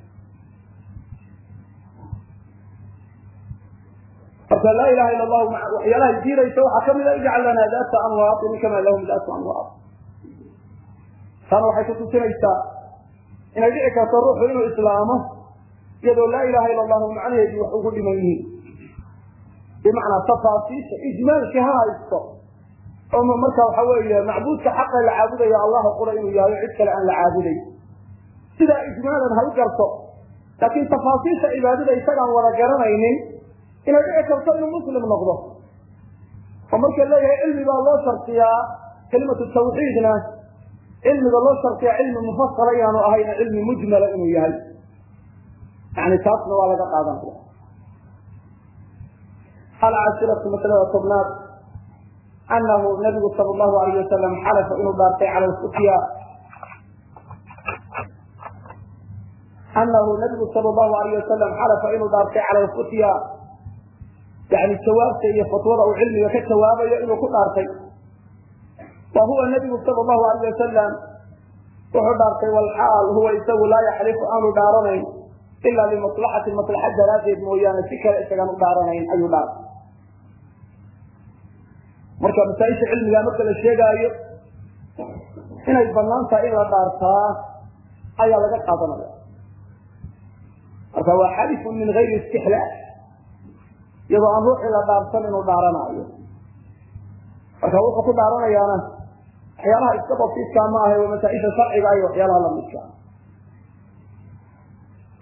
Marka laa ilaha ila allahu waxyaalaha diidaysa waxaa kamida ijcal lana daata anwaatin kama lahum daatu anwaat taana waxay kutusinaysaa inay dhici karto ruuxu inuu islaamo iyadoo laa ilaha ila allahu macnaheedii wax ugu dhiman yihiin. Bimacnaa tafaasiisha ijmaalkii ha haysto oo marka waxa weeye macbuudka xaqa la caabudayo allahu qura inuu yahay cid kale aan la caabuday. Sidaa ijmaalan ha u garto laakiin tafaasiisha cibaadada isagaan wada garanaynin inay dhici karto inuu muslim noqdo. Oo marka leeyahay cilmi baa loo shartiyaa kelimatu tawxiidna. Cilmiga loo shartiyaa cilmi mufasala inaanu ahayn cilmi mujmala inuu yahay. Yani taasna waa laga qaadanaya alcashiratu masalada tobnaad anahu nabigu sal llahu alayh wasalam xalafa inuu dhaartay cala lfutya anahu nabigu sal llahu alayh wasalam xalafa inuu dhaartay cala lfutya yani jawaabta iyo fatwada uu cilmiga ka jawaabayo inuu ku dhaartay wa huwa nabigu sal llahu alayh wasalam wuxuu dhaartay walxaal huwa isagu laa yaxlifu aanu dhaaranayn ila limaslaxati maslaxa daraaddeed mooyaane si kale isagaan u dhaaranayn ayuu dhaartay marka masaaisha cilmiga marka la sheegaayo inay bannaan tahay in la dhaartaa ayaa laga qaadanaya. Marka waa xalifun min gayri istixlaal iyadoo aan ruuxii la dhaarsan inuu dhaaranaayo marka wuxuu ku dhaaranayaana waxyaalaha iska basiidkaa ma ahay waa masaaisha sharciga iyo waxyaalaha lamidka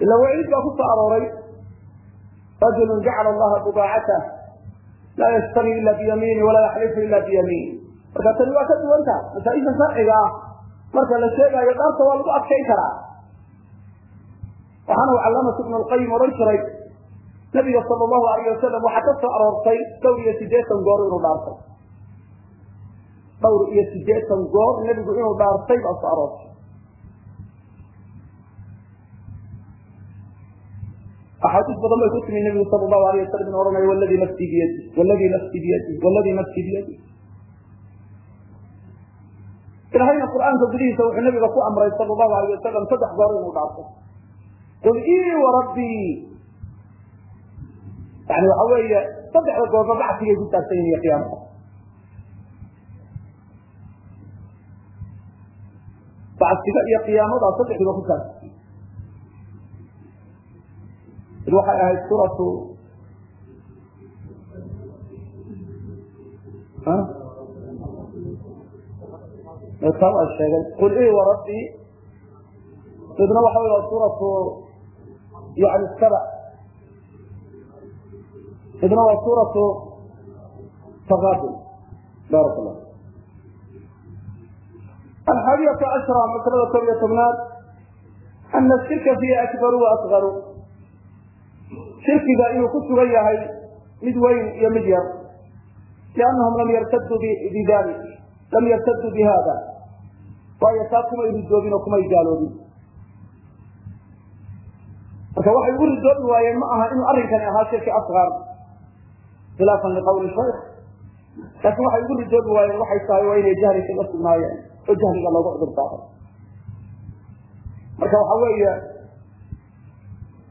ila waciid baa ku soo arooray rajulu jacala allaha budaacatah laa ystari ila biyamiini walaa yaxlifu ila biyamiin. Marka tani waa ka duwanta masaaisha sharciga ah. Marka la sheegaayo dhaarta waa lagu adkayn karaa. Waxaana u calaamatu ibnu lqayim odhan jiray nabiga sal llahu alayh wasalam waxaa ka soo aroortay dhowr iyo sideetan goor inuu dhaartay dhowr iyo sideetan goor nebigu inuu dhaartay baa soo aroortay axaadiis badan bay ku timi nabigu sal lahu alayh wasalam inu ohanay wladii nafsi biyadi wladii nafsi biyadi wladii nafsi biyadi ilahayna qur'aanka gudihiisa wuxuu nabiga ku amray sal lahu alayh wasalam saddex goor inuu dhaarto qul ii warabbii yani waxa weeye saddexda goorba bacsigay ku taagsan yihiin iyo qiyaamada bacsiga iyo qiyaamada saddexdiiba ku taagsan id waxay ahayd suuratu taa waa sheegay qul ii warabbii midna waxa waa suuratu yani saba midna waa suuratu taqaabul baarak allah alxaadiyatu cashra masalada koob iyo tobnaad ana shirka fiiha akbaru wa shirkiga inuu ku sugan yahay mid weyn iyo mid yar. liannahum lam yartaduu bidalik lam yartaduu bi hada waayo taa kumay ridoobin oo kumay gaaloobin marka waxay ugu ridoobi waayeen ma aha inuu arrinkani ahaa shirki asqar khilaafan liqawli shaykh. Laakin waxay ugu ridoobi waayeen waxay tahay waa inay jahli kaga sugnaayeen oo jahliga loogu cudur marka waxa weeye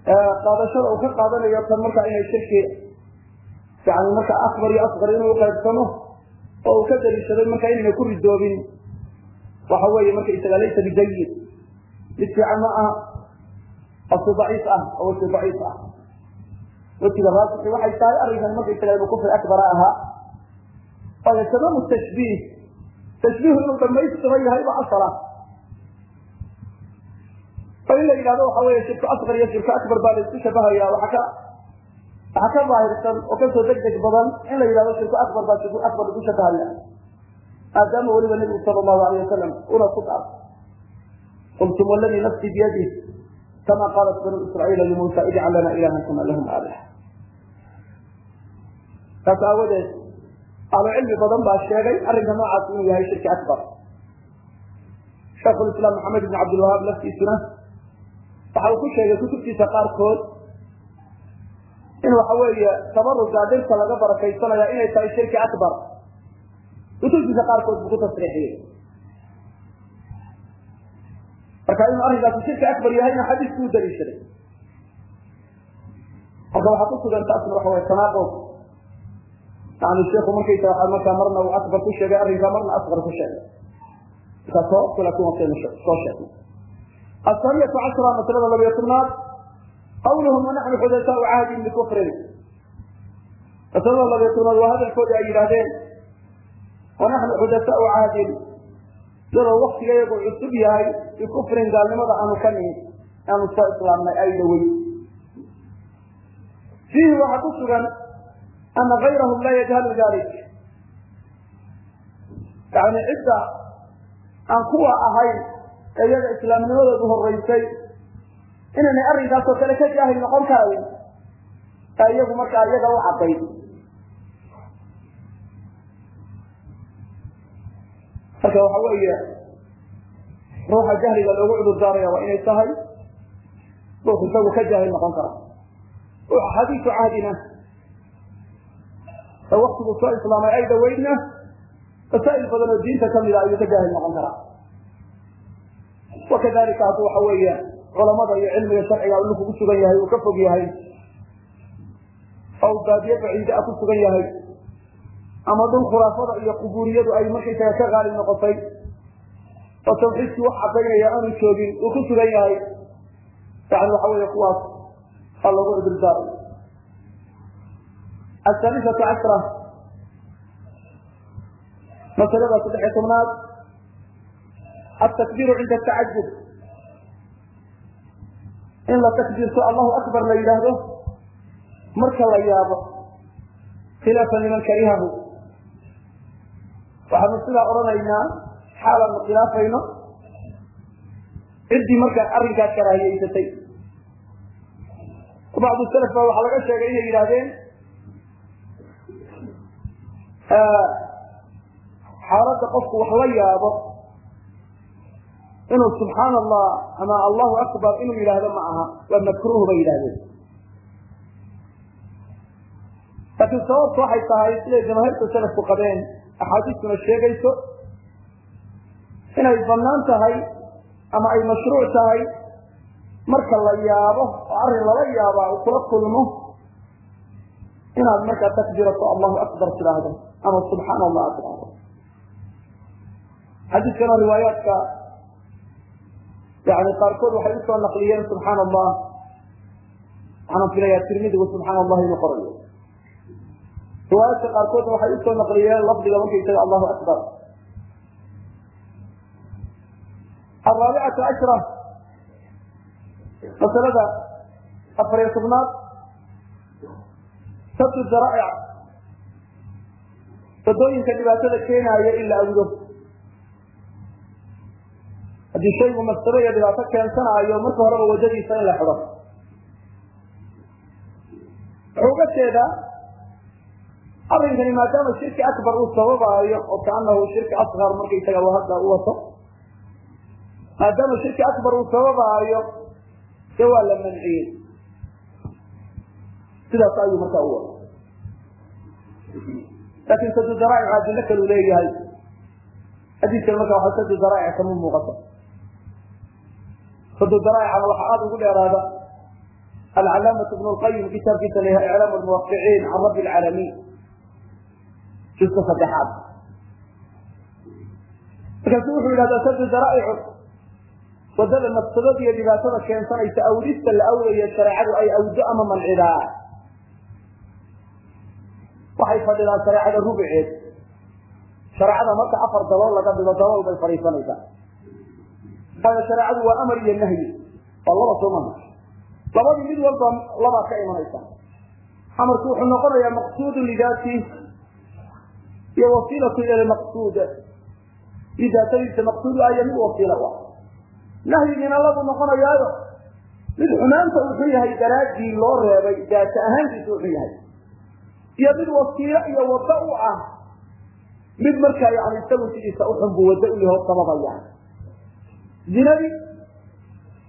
qaadashada uu ka qaadanayo tan marka inay shirki yani marka akbar iyo asqar inuu uqaybsamo oo uu ka daliishaday marka inayna ku ridoobin. Waxa weeye marka isaga laysa bijayid mid fiican ma aha asi daciif ah oo wasi daciif ah. Wejiga raasixi waxay tahay arrinkan marka isaga kufri akbara ahaa tamaamu tashbiih. Tashbiihu inuu dhamaystiran yahay ba asala oo in la yidhahdo waxa weeye shirku asqar iyo shirku akbar baa la isku shabahaya ka waxaa ka daahirsan oo ka soo deg deg badan in la yidhahdo shirku akbar baa shirku akbar lagu shabahaya maadaama weliba nebigu sala allahu alayh wasalam una ku dhaar qultum waladii nafsi biyadih kama qaalat banu israaiila limuusa ijcal lana ilahan kama lahum aalih. Taas aawadeed ahlu cilmi badan baa sheegay arrinka noocaas inuu yahay shirki akbar. Shaikhulislaam maxamed ibn cabdilwahaab laftiisuna waxa uu ku sheegay kutubtiisa qaarkood in waxa weeye tabaruga dhirta laga barakaysanaya inay tahay shirki akbar. Kutubtiisa qaarkood buu ku tasriixiyey. Marka inuu arrinkaasi shirki akbar yahayna xadiisku u daliishaday marka waxaa ku sugan taasna waxa way tanaaqud yani sheikhu markaysa waa markaa marna uu akbar ku sheegay arrinkaa marna asqar ku sheegay. Markaa sababku laakin waa kaynu soo sheegnay asaniyatu cashra maslada labiyo tobnaad qawluhum wanaxnu xudasaau cahdin bikufrin maslada labiyo tobnaad waa hadalkoodii ay yidhaahdeen wanaxnu xudasaau cahdin iyadoo waktiga iyagu cusub yahay bikufrin gaalnimada aanu ka nihin aanu soo islaamnay ay dhawey fiihi waxaa ku sugan ana gayrahum laa yajhalu dalik yani cidda aan kuwa ahayn iyaga islaamnimadoodu horeysay inaynay arrinkaasoo kale ka jaahil noqon karayn ee iyagu markaa iyaga u cadday marka waxa weeye ruuxa jahliga loogu cudur daaraya waa inay tahay ruux isagu ka jaahil noqon kara ruuxa xadiisu cahdina waktigu soo islaamay ay dhaweydna masaa'il badan oo diinta kamida ayuu ka jaahil noqon karaa wakadalika hadduu waxa weeye culamada iyo cilmiga sharciga ulu kugu sugan yahay uu ka fog yahay oo baadiye baciide a ku sugan yahay ama dhul khuraafada iyo qubuuriyadu ay markaysaga ka qaalib noqotay oo tawxiidkii wax cadaynaya aanu joogin uu ku sugan yahay yani waxa weeye kuwaas aa loogu cudurdaaray asaalisatu cashra masalada saddexiy tobnaad atakbiru cinda atacajub in la takbiirto allahu akbar la yidhaahdo marka la yaabo khilaafan liman karihahu waxaanu sidaa odhanaynaa xaalaanu khilaafayno ciddii markaa arrinkaas karaahiyeysatay bacdu salaf ba waxaa laga sheegay inay yidhaahdeen xaaladda qofku wax la yaabo inuu subxaan allah ama allahu akbar inuu yidhaahdo ma aha waa makruuh bay yidhahdeen laakiin sababtu waxay tahay siday jamaahiirta salafku qabeen axaadiistuna sheegayso inay bannaan tahay ama ay mashruuc tahay marka la yaabo oo arrin lala yaabaa uu kula kulmo inaad markaa takbirato allahu akbar tidhaahdo ama subxaan allah tidhaahdo. Xadiiskana riwaayaadka yani qaarkood waxay u soo naqliyeen subxaan allah waxaan filayaa tirmidigu subxaan allah inuu qorayo. Riwaayaadka qaarkoodna waxay u soo naqliyeen lafdiga markaysaga allahu akbar. Araabicatu ashra masalada afariyo tobnaad. Sadu daraa'ic waddooyinka dhibaatada keenaaya in la awdo haddii shaygu mafsado iyo dhibaato keensanaayo marka horeba wadadiisa in la xido wuxuu uga jeedaa arrinkani maadaama shirki akbar uu sababaayo oo kaanahu shirki asqar markaysaga hadda u wato. Maadaama shirki akbar uu sababaayo dee waa la manciyey. Sidaas ayuu markaa u wada laakin sadu daraa'ic adilo kalu leeyahay xadiiskan marka waa sadu daraa'ic kama muuqato sadu daraa'icana waxaa aada ugu dheeraada alcalaamatu ibn lqayim kitaabkiisa la yahay iclaam lmuwaqiciin can rabbi lcaalamiin juska saddexaad. Markaasu wuxuu yidhahdaa sadu daraa'icu waddada mafsadada iyo dhibaatada keensanaysa awdista la awdayo shareecadu ay awdo ama mancidaa? Waxay fadhidaan shareecada rubuceed shareecada marka afar dabool laga dhigo dabool bay fadhiisanaysaa waayo shareecadu waa amar iyo nahyi. Waa laba soo maha labadii mid walba labaa ka imanaysa. Amarku wuxuu noqonayaa maqsuudu lidaati. Iyo wasiilatu ila maqsuud lidaatadiisa maqsuud aya mid wasiila ah nahyigiina labu noqonayaayo mid xumaanta wuxuu yahay daraadii loo reebay daata ahaantiisa wuxuu yahay. Iyo mid wasiilo iyo wado u ah mid markaa yani isagu sidiisa uxunbu wado u yaho sababaya zinadii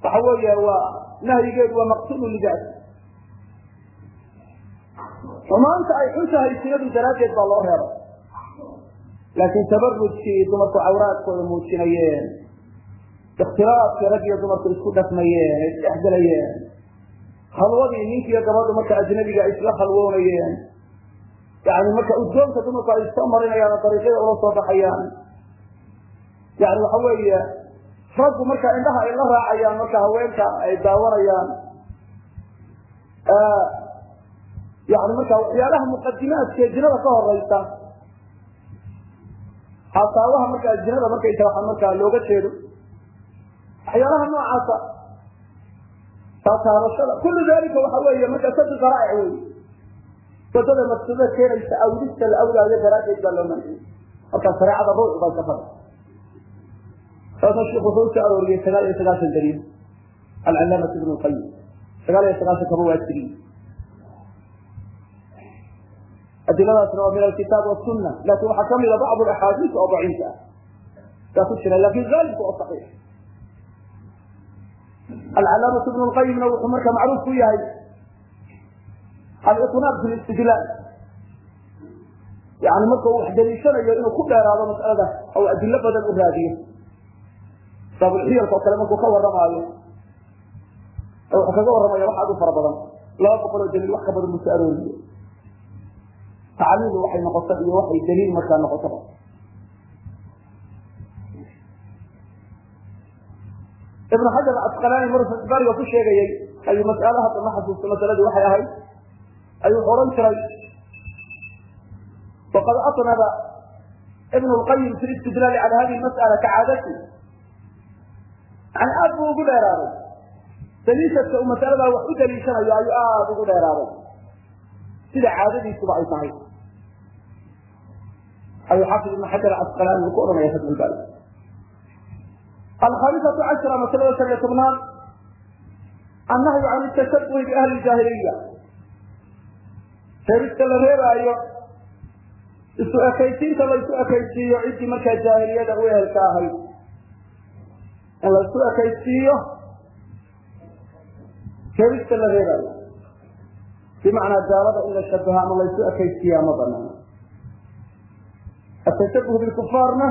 waxa weeye waa nahyigeedu waa maqsuudu lidaati xumaanta ay xun tahay sinadu daraaddeed baa loo reebay laakiin tabarujkii dumarku cawraadkooda muujinayeen ikhtilaafkii rag iyo dumarku isku dhafmayeen ay isdhexgelayeen khalwadii ninkiiyo gabadhu marka ajnabiga ay isla khalwoonayeen yani marka uddoonka dumarku ay soo marinayaan oo dariiqyada ula soo baxayaan. Yani waxa weeye raggu marka indhaha ay la raacayaan marka haweenka ay daawanayaan yani marka waxyaalaha muqadimaadkee zinada ka horeysa hasaabaha markaa zinada markaysa waxa markaa looga jeedo waxyaalaha noocaasa taataabashada kullu dalika waxa weeye marka sadi qaraa'ic wey waddada maqsuudada keenaysa awdista la awdaayo daraaddeed baa loo manciyey marka shareecada ruuc bay ka fadhi saasa sheekh wuxuu u soo arooriyey sagaal iyo sagaashan daliil alcalaamatu ibnu lqayim sagaal iyo sagaashan waa tiriye adiladaasna waa min alkitaab wasuna laakiin waxaa kamida bacd axaadiis oo daciif ah yaa ku jira laakiin aalibku oo saxiix alcalaamatu ibnu lqayimna wuxuu marka macruuf ku yahay aliqnaab fi listidlaal yani marka uu wax daliishanayo inuu ku dheeraado mas'alada ou adilo badan u raadiyo baabulxiyalka oo kale markuu ka warramaayo wuxuu kaga warramaya wax aad u fara badan. Laba boqol oo daliil wax ka badan buu soo arooriye waxay noqoto iyo waxay daliil markaa noqotaba ibnu xajar asqalaani mar bariga ku sheegayey ayuu mas'alo hadda ma xasuusto masaladii waxay ahayd ayuu wuxuu jiray waqad atnaba ibn lqayim fi listidlaali cala hadihi mas'ala kacaadati yani aad buu ugu dheeraaday. Daliishadka uu wax u daliishanayo ayuu aada ugu dheeraaday. Sida caadadiisuba ay tahay. Ayuu xaafid ibn xajar asqalaani uu ku odhanaya fatxulbaari alkhamisatu cashra masalada shan iyo tobnaad annahyu can tashabuhi biahli jaahiliya reerista la reebaayo isu ekaysiinta la isu ekaysiiyo ciddii markaa jaahiliyada u ehelka ahayd in la isu ekaysiiyo reerista la reebaayo bimacnaa gaalada in la shabaha ama la isu ekaysiiya ma banaana atashabuh bilkufaarna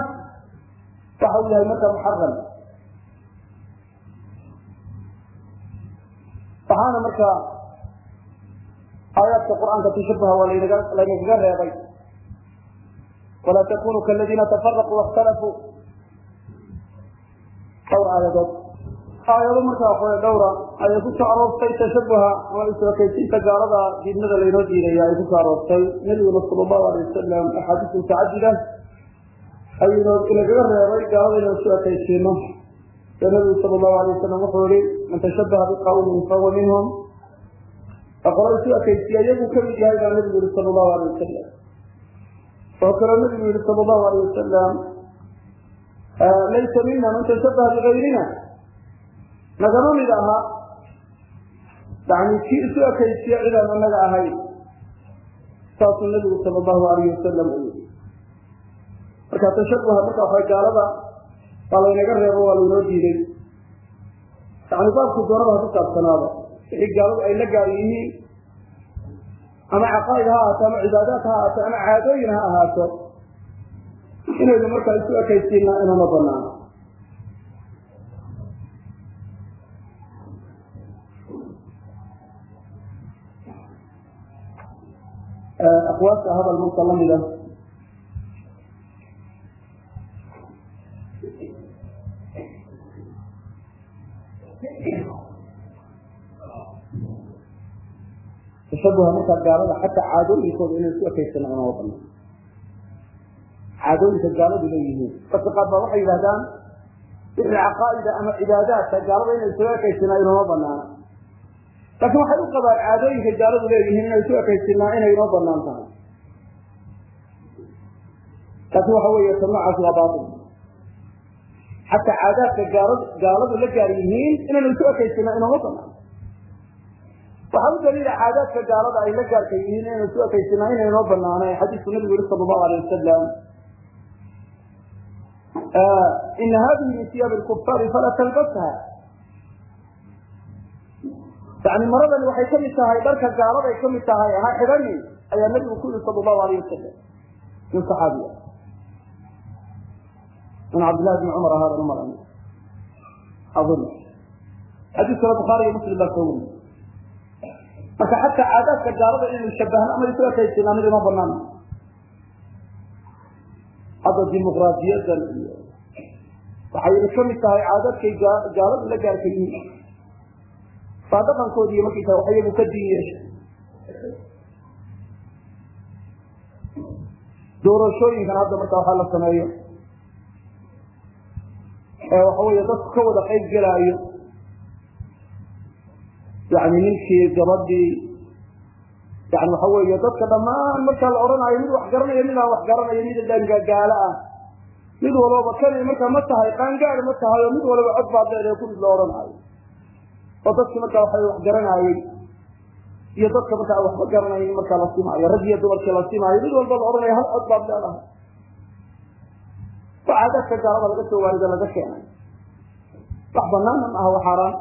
waxa uu yahay marka muxaram waxaana markaa aayaadka qur'aanka tashabuha waa laynagaga reebay walaa takunuu kaladiina tafaraquu waاkhtalafuu dhowr aayadood. Aayado markaa waxawe dhowra ayay ku soo aroortay tashabuha ama isu-ekaysiinta gaalada diidmada laynoo diidaya ay ku soo aroortay. Nabiguna sala allahu alay wasalam axaadiis mutacadida ayuu inagaga reebay gaalada inaan isu ekaysiino ee nabigu sala allahu alay wasalam wuxuu yihi man tashabaha biqawmin fahuwa minhum. Qolo isu ekaysiya iyagu ka mid yahay baa nabigu yihi sala allahu alay wasalam oo kaloo nabigu yihi sala allahu alay wasalam laysa mina man tashabaha bigayrina nagama mid aha yani kii isu ekaysiya cidaan anaga ahayn saasuu nabigu sala allahu alayh wasalam u yii marka tashabuha marka waxa gaalada waa laynaga reebo waa laynoo diiday yani baabku doonada ha ku saabsanaado wixii gaaladu ay la gaar yihiin ama caqaa'id ha ahaato ama cibaadaad ha ahaato ama caadooyin ha ahaato inaynu markaa isu ekaysiina inama banaano aqwaasta hadal marka lamida tashabuha markaa gaalada xataa caadooyinkooda inay isu ekaysana inama banaan caadooyinka gaaladu leeyihiin dadka qaar baa waxay yidhahdaan wixii caqaa'ida ama cibaadaadka gaalada inay isuga ekaysinaa inoma banaana laakiin waxay u qabaan caadooyinka gaaladu leeyihiin inay isu ekaysinaa inay inoo bannaan tahay laakin waxa weeye ta noocaasi waa baatil xataa caadaadka gaala gaaladu la gaar yihiin inaynu isu ekaysinaa inoma banaan waxaa u daliila caadaadka gaalada ay la gaarka yihiin inaynu isu ekaysinaa inay inoo banaanay xadiisku nabigu yihi sala allahu alay wasalam ina hadihi min siyaab lkufaari falaa talbasha yani maradani waxay ka mid tahay dharka gaaladay ka mid tahay ha xidhanin ayaa nabigu ku yihi sala allahu alayh wasalam min saxaabiya min cabdillahi bni cumar ahaada umar aun xadiiskana bukhaariyo muslim baa soo weriye marka xataa caadaadka gaalada inaynu shabahno ama isu ekaysinaa mid ima banaan hadda dimuqraadiyadan iyo waxayna ka mid tahay caadadkay gaaladu la gaarka yihiin. Baa dhaqankoodiiy markaysaa wax iyagu ka diin yeeshay. Doorashooyinkan hadda markaa waxaa la sameeyo. Ee waxa weeye dadku ka wada qayb gelaayo yani ninkii gabadhii yani waxa weeye dadka dhammaan markaa la odhanayo mid wax garanaya mid aan wax garanayo mid dhangagaalo ah mid walbaba kani markaa ma tahay qaangaad ma tahay oo mid walba cod baad leedahay kurid la odhanaayo oo dadki markaa waxa wax garanaayey iyo dadka markaa waxba garanayn markaa la simaayo rag iyo dumarkii la simaayo mid walba la odhanayo hal cod baad leedahay waxaa dadka gaalada laga soo waarido laga keenay. Wax banaana ma aha wa xaaraan.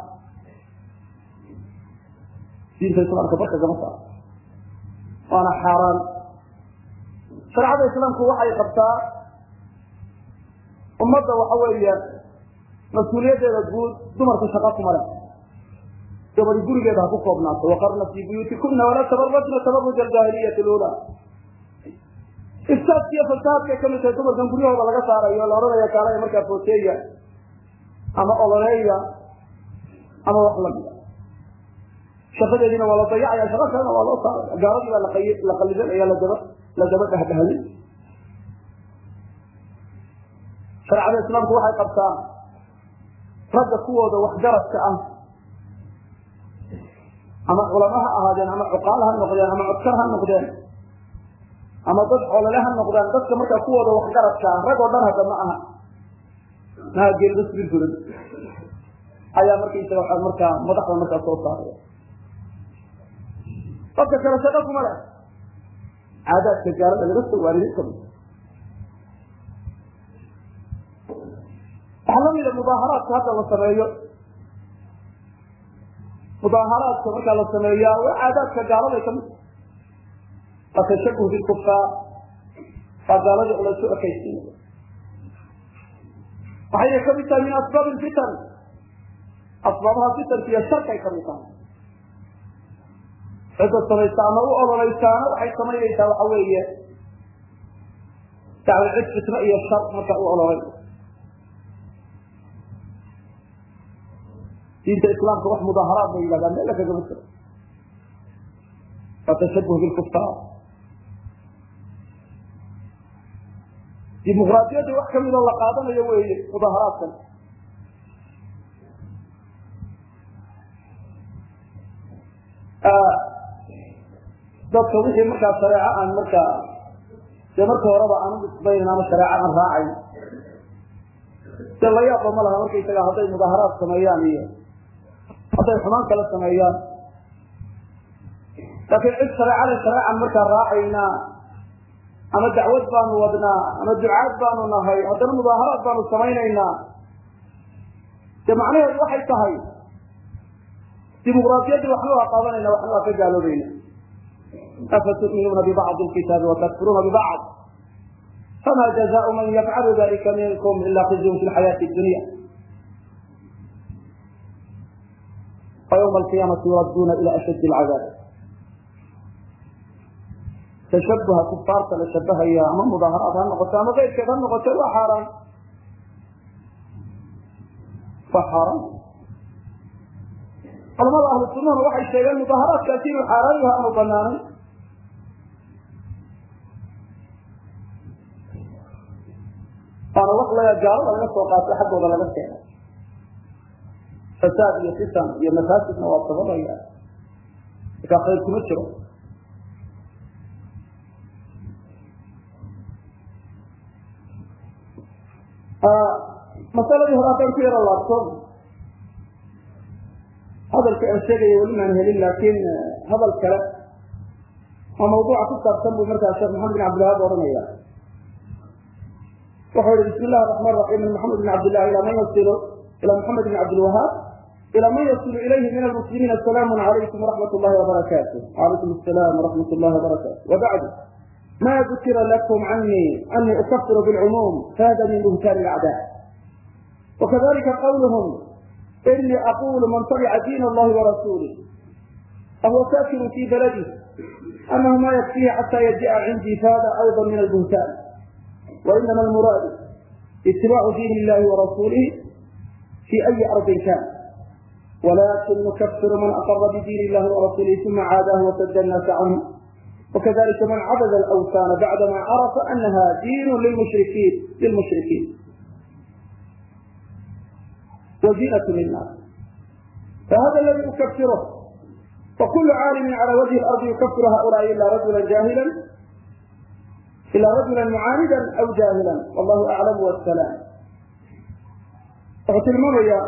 Diinta islaamka barka gama saaro. Waana xaaraan. Shareecada islaamku waxay qabtaa ummadda waxa weeye mas'uuliyaddeeda guud dumarku shaqa kuma leh gabadi gurigeeda ha ku koobnaato waqarna fii buyuutikuna walaa tabarajna tabaruj aljaahiliyati lula ifsaadka iyo fasahaadkay ka mid tahay dumarkan guryahooda laga saarayo la odhanaya kaalaya markaa footeeya ama ololeeya ama wax lamida shaqadeediina waa la dayacaya shaqa kalena waa loo saaraya gaaladii baa la qalidanaya ladaba la daba dhahdahday shareecada islaamku waxay qabtaa ragga kuwooda waxgaradka ah. Ama culamo ha ahaadeen ama cuqaal ha noqdeen ama codkar ha noqdeen ama dad olole ha noqdaan dadka markaa kuwooda waxgaradka ah rag oo dhan hadda ma aha. Maha geelbasbirfurad ayaa markaysaga waa markaa madaxda markaa soo saaraya. Dadka kale shaqa kuma leh. Caadaadka gaalada laga soo waariday ka mid waxaa lamida mudaaharaadka hadda la sameeyo. Mudaaharaadka markaa la sameeyaa waa gaaladay ka mid waa tashabuh bilkufaar waa gaaladii laysu ekaysiinaya waxayna ka mid tahay min asbaab lfitan asbaabaha fitanka iyo sharkay ka mid tahay. Cidda samaysa ama u ololeysaana waxay samaynaysaa waxa weeye. Yani cid fitno iyo shar marka u ololay diinta islaamka wax mudaaharaad bay yidhahdaan meel kagama jiro waa tashabuh dimuqraadiyadda wax kamidoo la qaadanayo weeye mudaaharaadkan. Dadka wixii markaa shareeco aan markaa dee marka horeba aan udisbaynin ama shareeco aan raacayn de la yaaba ma laha markaysaga hadday mudaaharaad sameeyaan iyo hadday xumaan kala sameeyaan. Laakiin cid shareecada shareecan markaa raacaynaa ama dacwad baanu wadnaa ama ducaad baanu nahay haddana mudaaharaad baanu samaynaynaa dee macnaheedu waxay tahay dimuqraadiyaddii waxna waa qaadanayna waxna waa ka gaaloobayna afa tu'minuuna bibacdi lkitaabi watakfuruuna bibacd. Fama jazaau man yafcalu dalika minkum ila khizyun fi lxayaati dunya faywma alqiyaamati yuradduuna ilaa ashaddi alcadaab tashabuha kufaarta la shabahaya ama mudaaharaad ha noqoto ama keyrkeed ha noqote waa xaaraan waa xaaraan culamada ahlu sunnahuna waxay sheegeen mudaaharaadkaasi inuu xaaraan yaha aanu banaanayn aana wax laga gaalada laga soo qaatay xaggooda laga keena fasaad iyo fitan iyo mafaasidna waa sababaya. Markaa khayr kuma jiro. Masaladii hore haddaan ku yaro laabto hadalka aan sheegaya weli maan helin laakiin hadal kale oo mawduuca ku saabsan buu markaa sheekh maxamed bin cabdilwahaab ohanaya wuxuu yihi bismi raxmaan raxiim min maxamed bin cabdillahi ilaa man yasilu ilaa maxamed bin cabdilwahaab ilى man yصل ilayhi min almuslimiin asalaamu عalaykum وraxmat اllahi وbarakatu alaykum الsalaam وraxmat اllahi وbarakatu wbacd ma dukira lakum canii ani ukafir bاlcumuum fahada min buhtaan اlacdaa wakadalika qawluhm inii aqulu man tabica diin اllahi وrasulih fahuwa sakiru fi baladih anahu ma yakfihi xata yaji'a cindii fahada ayضa min albuhtaan wainama almuraadu itibaacu diin illahi warasuulihi fi ayi ardin kan walakin nukafiru man aqara bidiin illahi warasuulihi uma caadahu wasada annaasa canhu وkذلika man cabd الأwثاn bعdma cرفa أنha din lilmuشhrikiin وزinة للناas fhada اladي ukfirه وkul cاalم عlى وجه الأرض يukfir haؤuلاء إla رaجuلا جاهلا إla رaجuلا معاanida أو جاهلا والlah أعلم والسلام wuxuu tilmaamaya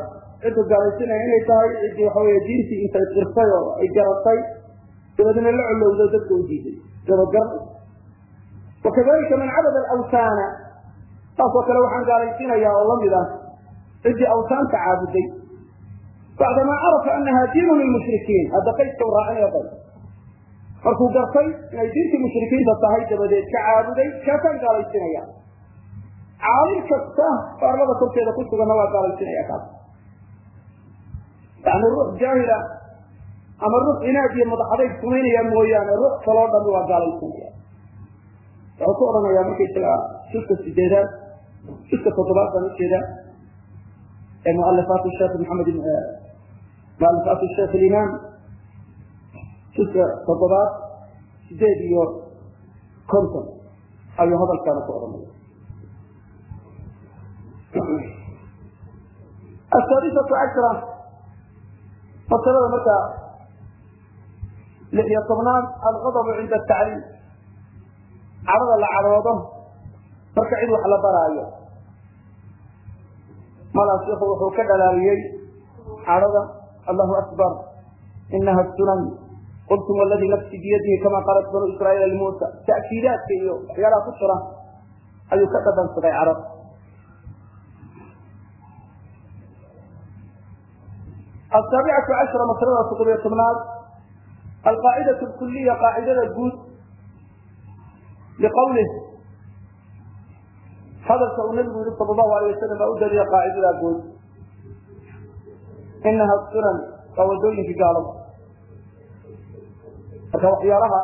cidda gaalaysinaya inay tahay cidii waxa wey diintii intay irtay oo ay garatay dabeedna la colowdo dadka u diiday. Dabagar wakadalika man cabada alawtaana saasoo kale waxaan gaalaysiinayaa oo la mid ah ciddii awtaanta caabuday. Bacdamaa carafa anaha diinu lilmushrikiin hadda qaydka u raacinaya qayd markuu gartay inay diintii mushrikiinta tahay dabadeed ka caabuday kaasaan gaalaysinaya caalim kasta arlada korkeeda ku suganna waa gaalaysinaya kaas yani ruux jaahila ama ruux inaad iyo madaxadayg samaynaya mooyaane ruux kaloo dhami waa gaalaysanaya wuxuu ku odhanayaa markaysaga juska sideedaad juska toddobaad baan ujeeda ee mualifaat sheekh maxamed mualifaat sheekh alimaam juska toddobaad sideed iyo konton ayuu hadalkaana ku odhanaya asaadisatu cashra masalada marka lix iyo tobnaad alqadabu cinda atacliim cadhada la cadhoodo marka cid wax la baraayo. Malaa shiku wuxuu ka dhalaaliyey cadhada allahu akbar inaha sunan. Qultum waladii nafsi biyadihi kama qaalat banu israaiil limuusa ta'kiidaadka iyo waxyaalaha ku jira ayuu ka dhadhansaday cadhada asaabicatu cashra masalada toddobiyo tobnaad alqaacidaة اkuliya qaacidada guud liqawlih hadalka uu nabigu yihi sal lahu alay wasalam baa u daliya qaacidada guud inaha sunan waa wadooyinkii gaalada marka waxyaalaha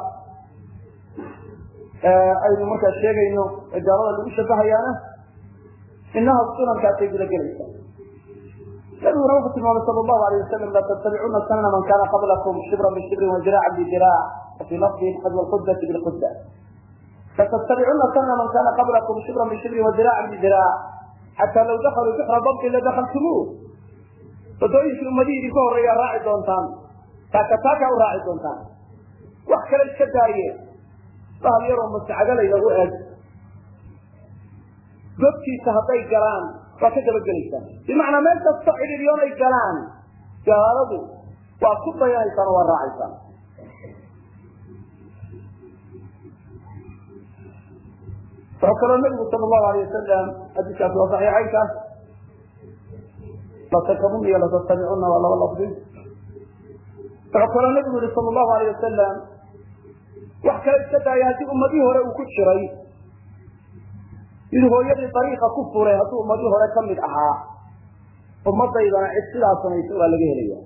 aynu markaa sheegayno ee gaalada lagu shabahayaana inaha sunankaasay guda gelaysa nabiguna wuxuu tilmaamay sal lahu alay wasalam latattabicuna sanana man kana qablakum shibran bishibrin wajiraacan bijiraac wafii lafdin xadwa lqudati bilquda latattabicuna sanana man kana qablakum shibran bishibrin wajiraacan bijiraac xataa law dakaluu bixra dabtin ladakaltumuuh wadooyinkii ummadihii idinka horreeyaa raaci doontaan. Taaka taakaa u raaci doontaan. Wax kale iska daaye. Bahal yaroo mascagalay lagu eeg. Godkiisa hadday galaan waa ka dabagelaysaan bimacnaa meel kasta cidhiryoon ay galaan gaaladu waa ku dayanaysaan oo waa raacaysaan wuxuu kaloo nabigu sal lahu alay wasalam xadiiskaas waa saxiixaynkaas latakabun iyo latattabicuna waa laba lafdi. Wuxuu kaloo nabigu yihi sal lahu alay wasalam wax kale iska daaya haddii ummadihii hore uu ku jiray mid hooyadii dariiqa ku furay hadduu ummadii hore ka mid ahaa ummadaydana cid sidaa samaysa waa laga helaya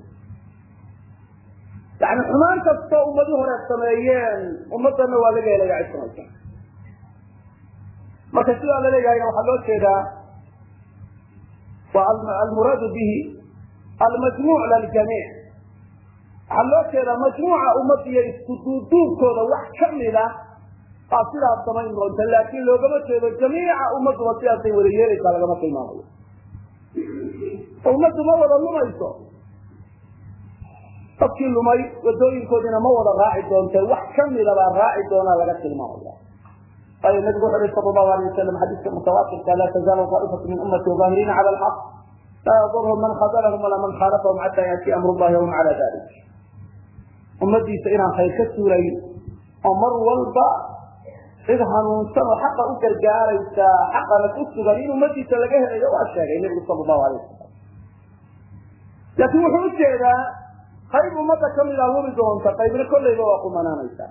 yani xumaan kastoo ummadii hore sameeyeen ummadana waa laga helaya cid samaysa marka sidaa la leeyahayna waxaa loo jeedaa waa almuraadu bihi almajmuuc liljamiic. Waxaa loo jeedaa majmuuca ummadiyo isku duuduubkooda wax kamida baa sidaas samayn doonta laakin loogama jeedo jamiica ummaduba sidaasay wada yeelaysaa lagama tilmaamayo. Ummaddu ma wada lumayso. Dadkii lumay wadooyinkoodiina ma wada raaci doonte wax kamida baa raaci doonaa laga tilmaamaya waayo nabigu wuxu sal lahu alay wasalam xadiiska mutawaatirka laa tazaalu taa'ifatu min ummati zahiriina cala alxaq laa yadurhum man khadalahum walaa man khaalafahum xata yaati amru llahi wahum cala dalik ummadiisa inaan khayr ka suulayn oo mar walba cid hanuunsan oo xaqa u gargaaraysa xaqana ku sugan in ummadiisa laga helayo waa sheegay nabigu sal lahu alay wasalam laakiin wuxuu u jeedaa qayb ummadda ka mid a wuri doonta qaybna kolleyba waa kumanaanaysa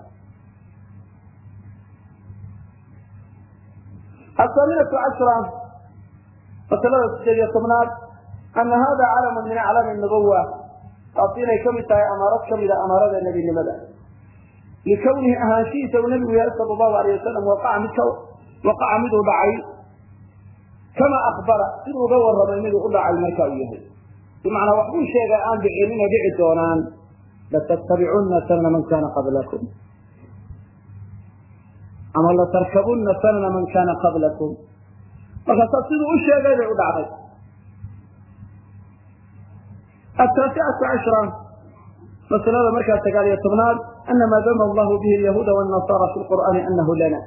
athaaminatu cashra masalada sideed iyo tobnaad ana hada calamun min aclaami nubuwa taasi inay ka mid tahay amaarad kamida amaarada nebinimada likawnihi ahaanshihiisa uu nabigu yahay sal lahu alayh wasalam waqaca mid waqaca miduu dhacay kama akbara siduu uga warramay miduu u dhacay marka uu yahay bimacnaa waxbuu sheegay aan dhicin inay dhici doonaan latattabicunna sanana man kana qablakum ama latarkabunna sanana man kana qablakum markaasaa siduu u sheegay bay u dhacday ataasicatu cashra masalada markaa sagaal iyo tobnaad ana maa dama allahu bihi alyahuuda wاnasara fi lqur'aani anahu lana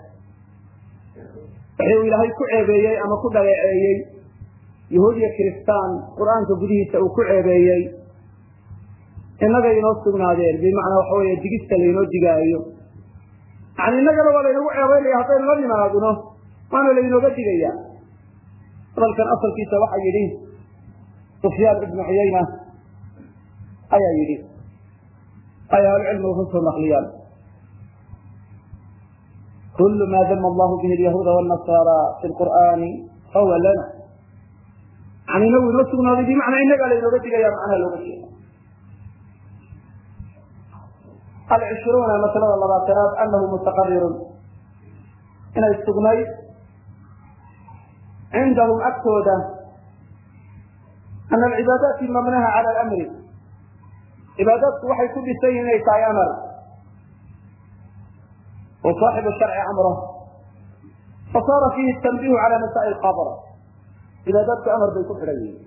wixii uu ilaahay ku ceebeeyey ama ku dhaleeceeyey yahuud iyo kiristaan qur'aanka gudihiisa uu ku ceebeeyey innagay inoo sugnaadeen bimacnaa waxa weeye digista laynoo digaayo yani innagana waa laynagu ceebaynaya haddaynu la nimaadno waana laynooga digaya hadalkan asalkiisa waxaa yidhi sufyaan ibnu cuyayna ayaa yidhi ay ahlucilmigu ka soo naqliyaan. Kul ma dama allahu bihi alyahuuda wاnasara fi lqur'aani fahuwa lana. Yani inagu inoo sugnaaday bimacnaa innagaa laynooga digaya macnaha looga jeeda alcishruuna masalada labaatanaad anahu mutaqarirun inay sugnayd. Cindahum agtooda. Ana alcibaadaati mabnaha cala alamri cibaadaadku waxay ku dhisan yihiin inay tahay amar wa saaxibu sharci amro. Fasaara fiihi tanbihu cala masaa'il qabr cibaadaadku amar bay ku xidhan yihiin.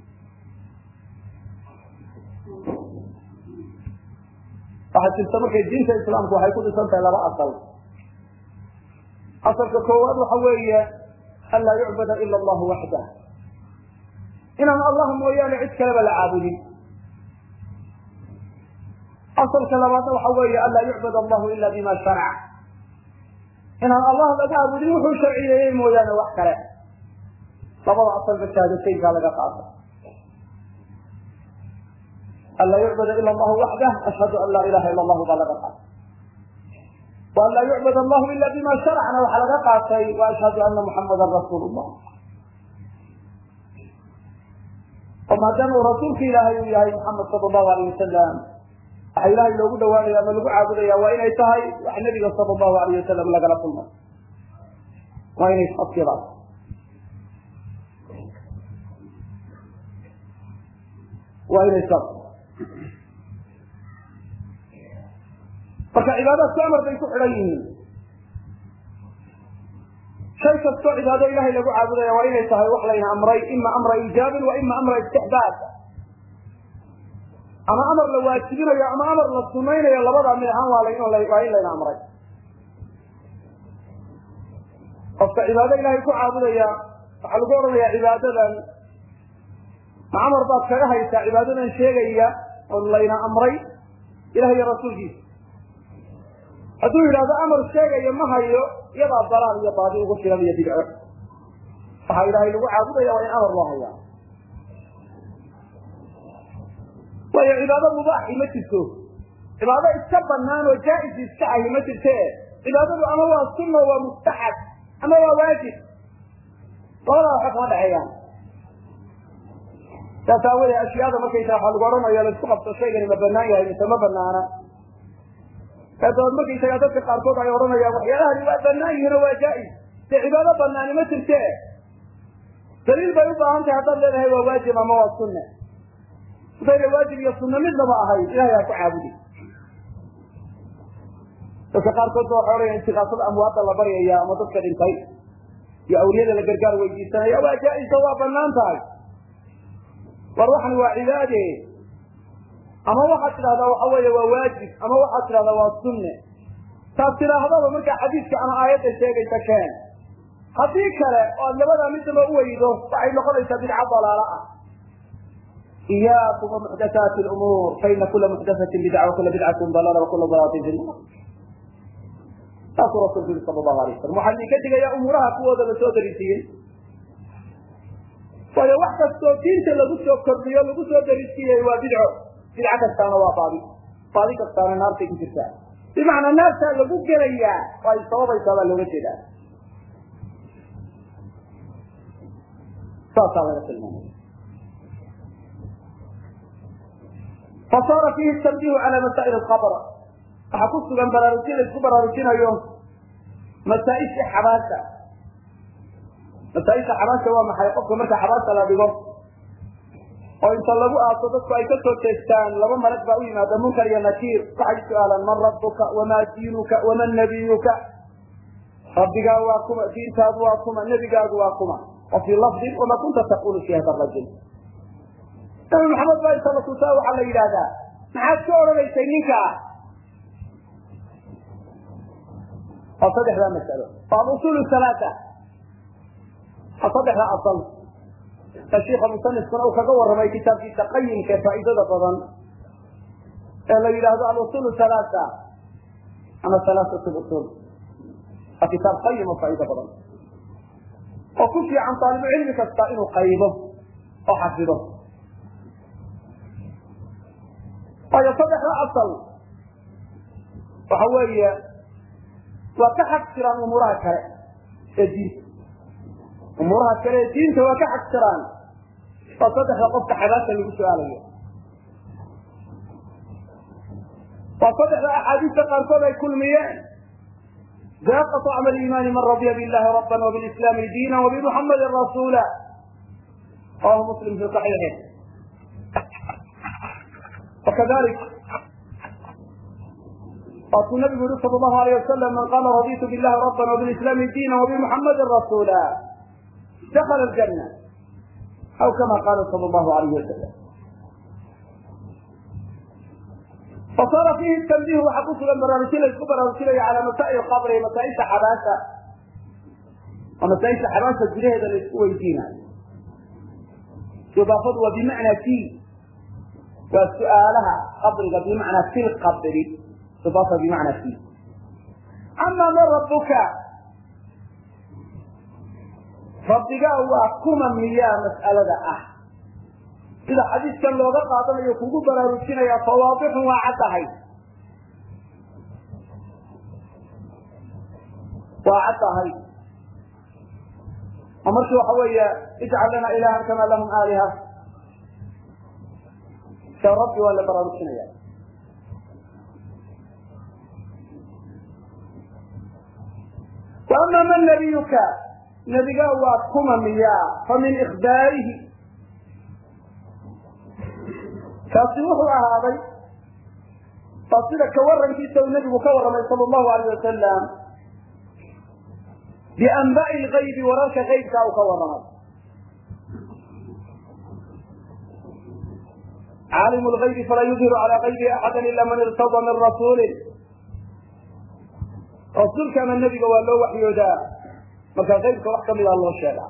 Waxaa jirta markay diinta islaamku waxay ku dhisan tahay laba asal. Asalka koowaad waxa weeye an laa yucbada ila allahu waxdah inaan allah mooyaane cid kaleba la caabudin asalka labaadna waxa weeye an laa yucbad allahu ila bima sharac inaan allah laga caabudin wuxuu sharciyeeyey mooyaane wax kale. Labada asalba shahaadateynkaa laga qaata an laa yucbada ila allahu waxdah ashhadu an laa ilaha ila allahu baa laga qaatay wa an laa yucbad allahu ila bima sharacna waxaa laga qaatay. Wa ashhadu ana muxamadan rasuul llah oo maadaama uu rasuulka ilaahay uu yahay muxamed sala allahu alayh wasalam waxa ilahay loogu dhawaanaya ama lagu caabudaya waa inay tahay wax nabiga sala allahu alayh wasalam lagala kulmay waa inay asilaan waa inay saas marka cibaadaadku amar bay ku xidhan yihiin. Shay kastoo cibaado ilahay lagu caabudaya waa inay tahay wax layna amray ima amra iijaabin wa ima amra istixbaab ama amar la waajibinayo ama amar la sunaynayo labadaa mid ahaan waa in layna amray qofka cibaado ilahay ku caabudaya waxaa lagu odhanaya cibaadadan. Ma amar baad kaga haysaa cibaadadan sheegaya oo layna amray ilaah iyo rasuulkiisa. Hadduu yidhahdo amar sheegaya ma hayo iyadaa dalaal iyo baadi ugu filan iyo bidco. Waxaa ilaahay lagu caabudaya waa in amar loo hayaa waayo cibaado mubaaxi ma jirto. Cibaado iska banaan oo jaa-is iska ahi ma jirte. Cibaadadu ama waa sunna waa mustaxab ama waa waajib. Labadaa waxa kama dhexeeyaan. Saas aawadee ashyaada markaysaa waxaa lagu odhanaya la isku qabto shaygani ma banaan yahay mise ma banaana dabaed markaysagaa dadka qaarkood ay odhanayaan waxyaalahani waa banaan yihiin oo waa jaa-is. Dee cibaado banaani ma jirte. Daliil bay u baahan tahay haddaad leedahay waa waajib ama waa sunne hadayna waajib iyo sunne midnaba ahayd ilahay ha ku caabudi. Dadka qaarkood ba waxay odhanaya intikaasada amwaadda la baryaya ama dadka dhintay iyo awliyada la gargaar weydiisanaya waa jaa-isa waa bannaan tahay. War waxani waa cibaade. Ama waxaad tidhahdaa waxa weeye waa waajib ama waxaad tidhahdaa waa sunne. Taas tidhaahdaba markaa xadiidka ama aayadda sheegaysa keen haddii kale oo aad labadaa midnaba uweydo waxay noqonaysaa bidca dalaalo ah iyaakum wamuxdathaati lumuur faina kula muxdathatin bidca wakula bidcatin dalaala wakula dalalatin fi nnar saasuu rasulku yiri sala allahu alay wasalam waxaa idinka digayaa umuuraha kuwooda la soo darisiiyey waayo wax kastoo diinta lagu soo kordhiyo lagu soo darisiiyey waa bidco bidco kastaana waa baadi baadi kastaana naartay ku jirtaa bimacnaa naartaa lagu gelayaa oo ay sababaysaa baa looga jeedaa saasaa laga tilmaamaya fasaara fiihi tanbihu cala masaa'il alqabr waxaa ku sugan baraarujin la isku baraarujinayo masaa-ishii xabaasha masaa-isha xabaasha waa maxay qofka marka xabaasha la dhigo oo inta lagu aaso dadku ay ka soo jeestaan laba malag baa u yimaada munkar iyo nakiir waxay su'aalaan man rabbuka wamaa diinuka waman nabiyuka rabbigaa waa kuma diintaadu waa kuma nebigaagu waa kuma wa lafdin wama kunta taqulu fi hada rajul nabi maxamed baa inta la tusaa waxaa la yidhahdaa maxaad ka odhanaysay ninka? Waa saddexdaa masalo. Waa alusul halaata waa saddexda asal. Ee shiika musanifkuna uu kaga warramay kitaabkiisa qayimka faa'iidada badan ee la yidhaahdo alusul halaata ama halaatat usul waa kitaab qayim oo faa'iido badan. Oo ku fiican taalibu cilmi kasta inuu qaybo oo xafido waayo saddexda asal. Waxa weeye waa ka xag jiraan umuuraha kale ee diinta. Umuuraha kale ee diinta waa ka xag jiraan oo saddexda qofka xabaasha lagu su'aalayo. Waa saddexda axaadiista qaarkood ay kulmiyeen. Daqatu camal iimaani man radya billahi raban wabiislaami diina wabimuxamadin rasuula. Rawahu muslim fi saxiixi ربا وبالإسلام دينا وبمحمد رسولا رواه مسلم في صحيحه وكذلك قال النبي صلى الله عليه وسلم من قال رضيت بالله ربا وبالإسلام دينا وبمحمد رسولا دخل الجنة أو كما قال صلى الله عليه وسلم فصار فيه التنبيه وحقوق البرامجية الكبرى على مسائل القبر مسائل حباسة ومسائل حباسة جريهة للسويدين إضافة وبمعنى waa su'aalaha qabriga bimacnaa fi lqabri idaafa bimacnaa fi amaa man rabbuka rabbigaa waa kuma miyaa mas'alada ah. Sida xadiiskan looga qaadanayo kugu baraarujinayaa fawaadixun waa caddahay waa caddahay oo markii waxa weeye ijcal lana ilahan kamaa lahum aaliha rabbi waa la baraarujinaya ama man nabiyuka nebiga waa kuma miyaa fa min ikbaarihi kaasi wuxuu ahaaday waa sida ka warankiisa uu nebigu ka warramay sal allahu alayh wasalam bianba'i lgaybi wararka gaybka uu ka warramay caalimu lgaybi falaa yudhiru calaa gaybihi axada ila man irtada min rasuulin rasuulka ama nebiga waa loo waxyoodaa marka gaybka wax kamida loo sheegaa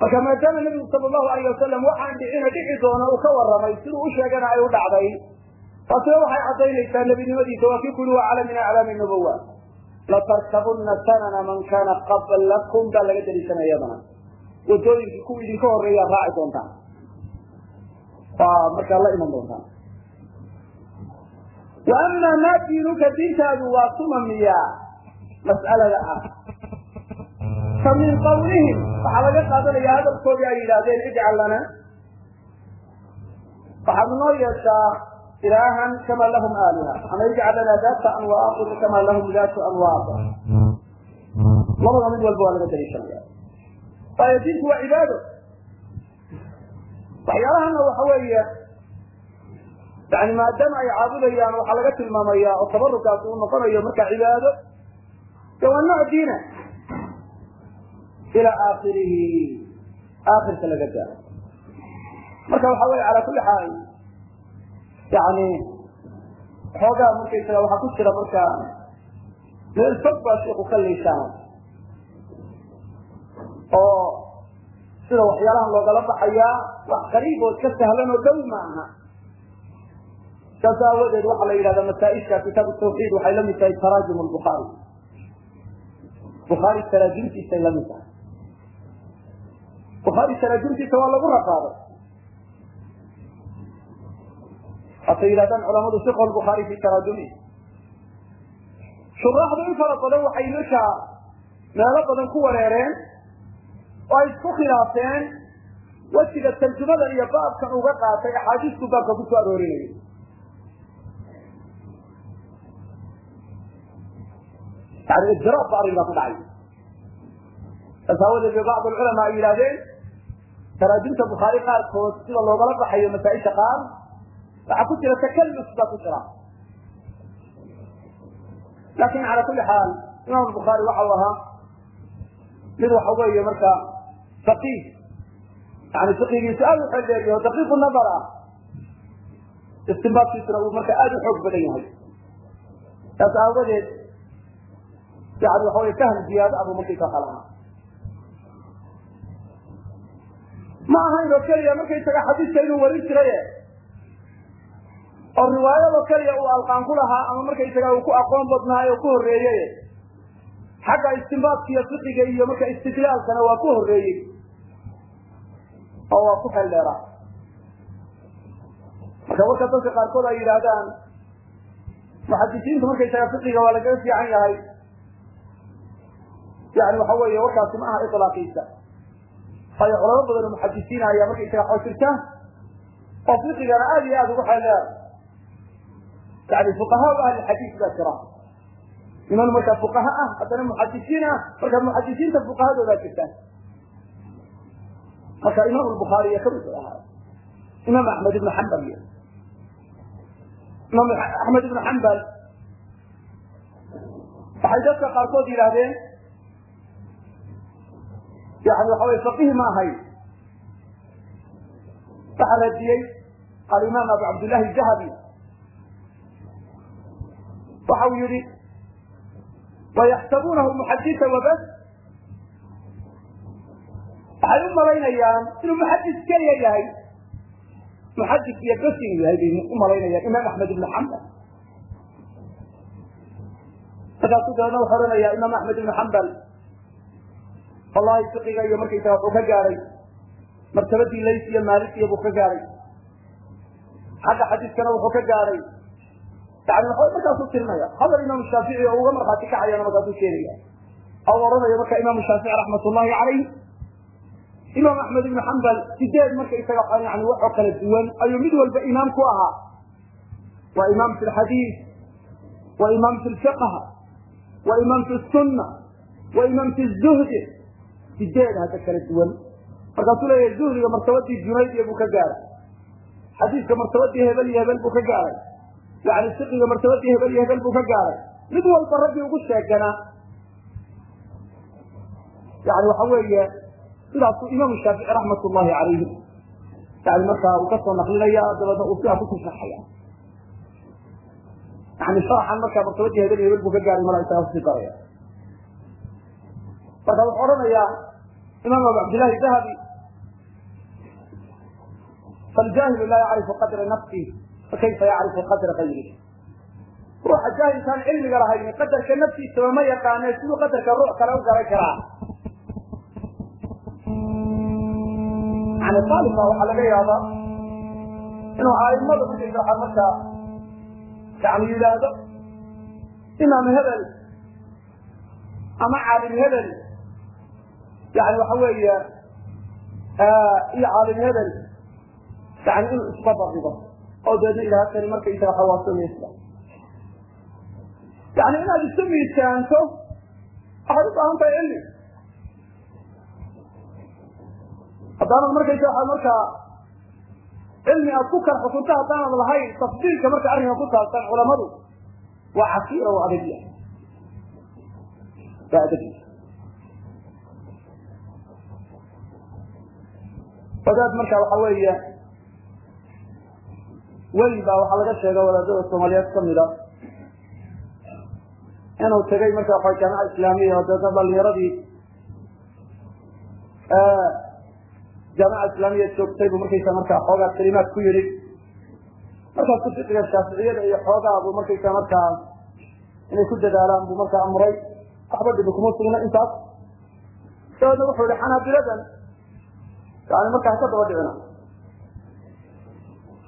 marka maadaama nebigu sal allahu alayh wasalam waxaan dhicina dhici doona uu ka warramay siduu u sheegana ay u dhacday taasina waxay caddaynaysaa nebinimadiisa waa kii kuli waa cala min aclaami nubuwa latarkabunna sanana man kana qablakum baa laga daliishanaya iyadana wadooyinkii kuwa idinka horreeyaa raaci doontaan waa markaa la iman doontaan wa ama maa diinuka diintaadu waa tuma miyaa mas'alada ah. Fa min qawlihim waxaa laga qaadanaya hadalkoodii ay yidhaahdeen ijcal lana. Waxaad noo yeeshaa ilaahan kama lahum aaliha. Ama ijcal lana daata anwaaqin kama lahum daatu anwaaq. Labada mid walba waa laga daliishanaya waayo diinku waa cibaado waxyaalahana waxa weeye yani maadaama ay caabudayaan waxaa laga tilmaamaya oo tabarukaasi uu noqonayo marka cibaado de waa nooc diina ila aakirihi aakirka laga gaaro. Marka waxa weye cala kuli xaal yani xoogaa markaysaga waxaa ku jira marka meel fog baa shiku ka liishaan oo sida waxyaalahan loogala baxayaa wax qariibood ka sahlan oo dhow ma aha saas aawadeed waxaa la yidhahda masaaisha kitaabu tawxiid waxay la mid tahay taraajum lbukhaari bukhaari taraajimtiisay la mid tahay. Bukhaari taraajimtiisa waa lagu raqaaday hatay yidhahdaan culamadu fiqh lbukhaari fi taraajumi. Shuraaxdu in fara badan waxay markaa meelo badan ku wareereen oo ay isku khilaafeen wejiga tarjumadan iyo baabkan uga qaatay axaadiisku baabka ku soo aroorinayay yani ijraab ba arrinkaa ku dhacay. Saas aawadeed bay bacd alculamaa ay yidhahdeen taraajimta bukhaari qaarkood sida loogala baxayo masaa-isha qaar waxaa ku jira takalluf baa ku jira. Lakin cala kuli xaal imam bukhaari waxa uu ahaa mid waxa weeye marka faqiih yani fiqigiisu aada u xeldheeriyo o daqiiqu nadar ah istinbaadkiisuna uu marka aada u xoog badan yahay saas aawadeed yani waxa wey fahm ziyaado abuu markaysa waxa lahaa ma ahayn oo keliya markaysaga xadiiska inuu warin jiraye oo riwaayadoo keliya uu alqaan ku lahaa ama markaysaga uu ku aqoon badnaayo ku horreeyey xagga istinbaadka iyo fiqiga iyo marka istidlaalkana waa ku horreeyey oo waa ku xeldheera marka warka dadka qaarkood ay yidhaahdaan muxadisiintu markaysaga fiqiga waa lagaga fiican yahay. Yani waxa weeye warkaasi ma aha ilaaqiisa waayo culamo badan oo muxadisiina ayaa markaysaga xoo jirta oo fiqigana aada iyo aada ugu xeldheer yani fuqahaa ahli xadiis baa jira. Niman markaa fuqaha ah haddana muxadisiin ah marka muxadisiinta fuqahadoodaa jirtaan marka imaam bukhaariy ka mid ahaa. Imaam axmed ibn xambal imaam axmed ibn xambal waxay dadka qaarkood yidhaahdeen yani waxa wey faqiih ma ahayn. Waxaa radiyey alimaam abu cabdillahi jahabi waxa uu yihi wayaxsabunahu muxadisa wabas waxay u malaynayaan inuu muxadis keliya yahay. Muxadis iyo bas inuu yahay bay u malaynayaan imaam axmed ibn xambal markaasuu dabeedna wuxuu odhanayaa imaam axmed ibn xambal wallahi fiqiga iyo markaysaga wuxuu ka gaadhay martabadii lays iyo maalik iyo buu ka gaadhay xagga xadiiskana wuxuu ka gaadhay yani waxa markaasuu tirinaya hadal imaam shaafici oo uga markhaati kacayana markaasuu keenaya oo odhanaya marka imaam shaafici raxmat calayh imaam axmed ibn xambal sideed markaysaga yani waxoo kala duwan ayuu mid walba imaam ku ahaa. Waa imaam fi lxadiis wa imaam fi lfiqh wa imaam fi sunna wa imaam fi zuhdi. Sideed hadda kala duwan. Markaasuu leeyahay zuhdiga martabadii junayd iyo buu ka gaaray. Xadiiska martabadii hebel iyo hebel buu ka gaaray. Yani fiqiga martabadii hebel iyo hebel buu ka gaaray. Mid walba raggii ugu sheeganaa yani waxa weeye sidaasuu imaamu shaafici raxmat ullahi calayhi yani markaa uu ka soo naqlinaya dabeedna uu sidaa ku sii sharxaya yani sharaxan markaa martabadii iyo hebel buu ka gaaray mala isagaa ku sii daraya. Marka wuxuu odhanayaa imaam abu cabdillahi dahabi faljaahilu laa yacrifu qadra nafsih fakayfa yacrifu qadra gayrih ruuxa jaahilkaan cilmiga lahayn qadarka naftiisaba ma yaqaane siduu qadarka ruux kale u garan karaa yani aalibka waxaa laga yaabaa inuu aimada markaysa markaa yani yidhaahdo imaam hebel ama caalim hebel. Yani waxa weeye iyo caalim hebel. Yani inuu isbabarigo oo deedna ilaha kani markaysaga xawaasamaysa yani inaad isu miisaanto waxaad u baahan tahay cilmi haddaanad markaysa markaa cilmi aad ku kala xukunto haddaanad lahayn tafdiilka marka arrinka ku saabsan culamadu waa casiira oo adagya waa adagya wadaad marka waxa weeye weli baa waxaa laga sheega wadaadada soomaaliyeed kamida inuu tegay marka waa jaamica islaamiya oo deedna dhalinyaradii jaamica islaamiya joogtay buu markaysa markaa xoogaa kalimaad ku yidhi. Markaasu fiqiga shaaficiyada iyo xoogaa buu markaysa markaa inay ku dadaalaan buu markaa amray. Waxba dhibi kuma sugna intaas. Dabeedna wuxuu yihi xanaabiladan yani markaa haka daba dhicina.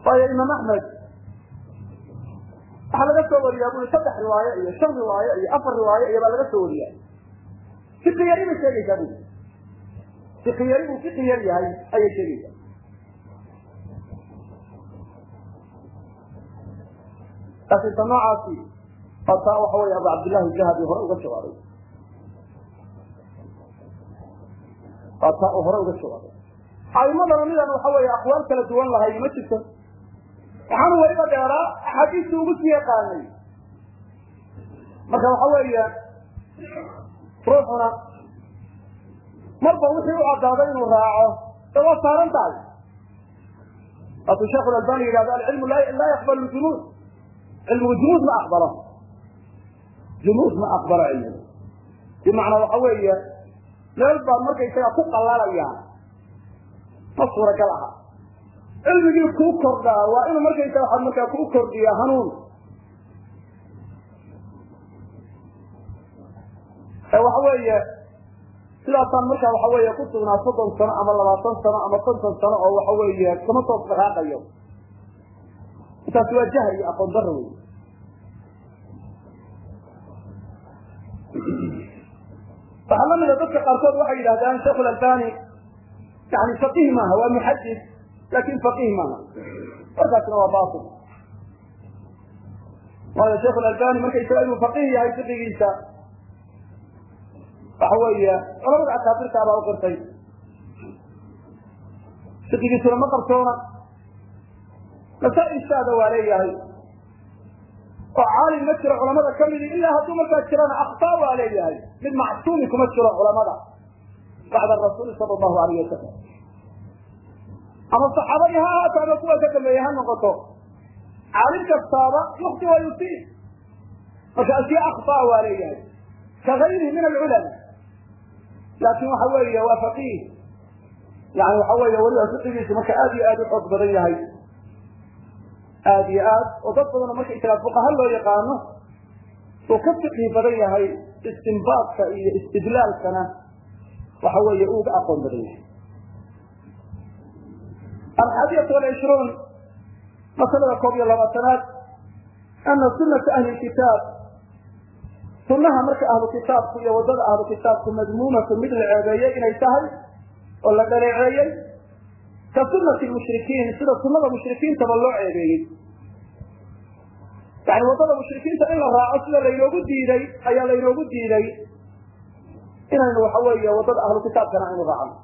Waayo imaam axmed waxaa laga soo wariyaa bui saddex riwaayo iyo shan riwaayo iyo afar riwaayo iyo baa laga soo wariya fiqi yari bay sheegaysaa bui fiqi yari buu fiqi yar yahay ayay sheegaysaa laakiin ta noocaasi oo taa waxa wey abu cabdillahi jahabi hore uga jawaabay waa uu hore uga jawaabay aimadana midaan waxa weeye aqwaal kala duwan lahay ma jirto. Waxaanu weliba dheeraa axaadiistii ugu sii yaqaanay. Marka waxa weeye ruuxuna marba wixii u cadaaday inuu raaco de waa saaran tahay. Waatuu sheekh albani yidhahdo alcilmu laa yaqbalu junuud. Cilmigu junuud ma aqbalo. Junuud ma aqbalo cilmigu bimacnaa waxa weeye meel baad markaysaga ku qallalayaan ma suuragal aha. Cilmigii kuu kordhaa waa inuu markaysa waxaad markaa kuu kordhiya hanuun. Waxa weeye sidaasaan markaa waxa weeye ku sugnaa soddon sano ama labaatan sano ama konton sano oo waxa weeye kama soo dhaqaaqayo intaasi waa jahl iyo aqoon daro wey waxaa lamida dadka qaarkood waxay yidhahdaan sheekh albani yani faqih maaha waa muxadis laakiin faqih maaha. Warkaasna waa bail waayo sheekh albani markaysaga inuu faqih yahay fiqigiisa waxa weeye culamada akaabirta baa u qirtay fiqigiisuna ma qarsoona masaa-ishaada waa leeyahay. Oo caalim ma jiro culamada kamidi ilaa hadduu markaa jirana aktaa waa leeyahay. Mid macsuumi kuma jiro culamada. Bacda rasuuli sala allahu alayh wasalam ama saxaabadii ha ahaato ama kuwa ka dambeeye ha noqoto. Caalim kastaaba yukti wa yusiib. Marka ashya aktaa waa leeyahay. Ka gayrihi min alculama laakin waxa weeye waa faqih yani waxa weeye weliba fiqigiisu marka aad iyo aad u xoog badan yahay. Aad iyo aad oo dad badanoo marka isagaa fuqaha loo yaqaano uu ka fiqhi badan yahay istinbaadka iyo istidlaalkana waxa weeye uuga aqoon badan yahay. Alxaadiyatu walcishruun masalada koob iyo labaatanaad ana sunata ahli kitaab sunaha marka ahlu kitaabku iyo waddada ahlu kitaabku madmuumatu mid la ceebeeyey inay tahay oo la dhaleeceeyey ka sunati mushrikiin sida sunada mushrikiintaba loo ceebeeyey yani waddada mushrikiinta in la raaco sida laynoogu diiday ayaa laynoogu diiday inaynu waxa weeye waddada ahlu kitaabkana aynu raacno.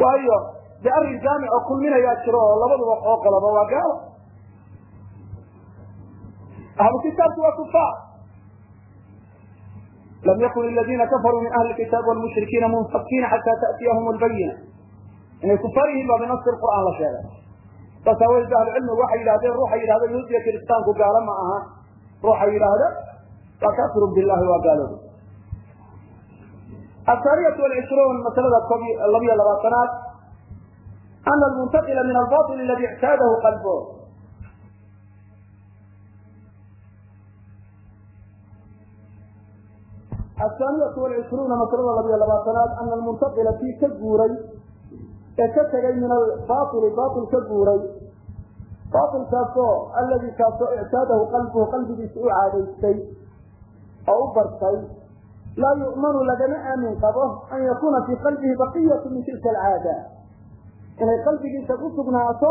Waayo de arrin jaamic oo kulminayaa jiro oo labaduba oo qoloba waa gaalo ahlu kitaabku waa kufaar lam yakun aladiina kafaruu min ahli kitaab wlmushrikiina munfakiina xataa ta'tiyahum lbayina inay kufaar yihiin baa binasi qur'aan la sheegay saas aawadeed ahlucilmigu waxay yidhahdeen ruuxa yidhahda yahuudiya kiristaanku gaalo ma aha ruuxa yidhaahda waa kafirun billahi waa gaalooda athaaniyatu walcishruun masalada koob labiyo labaatanaad ana almuntaqila min albail aladi ictaadahu qalbo athaaniyatu walcishruuna masalada labiyo labaatanaad ana almuntaqila kii ka guuray ee ka tegay min albaili bail ka guuray bailkaasoo alladii kaasoo ictaadahu qalbuhu qalbigiisa u caadaystay oo u bartay laa yu'manu lagama aamin qabo an yakuna fii qalbihi baqiyatu min tilka alcaada inay qalbigiisa ku sugnaato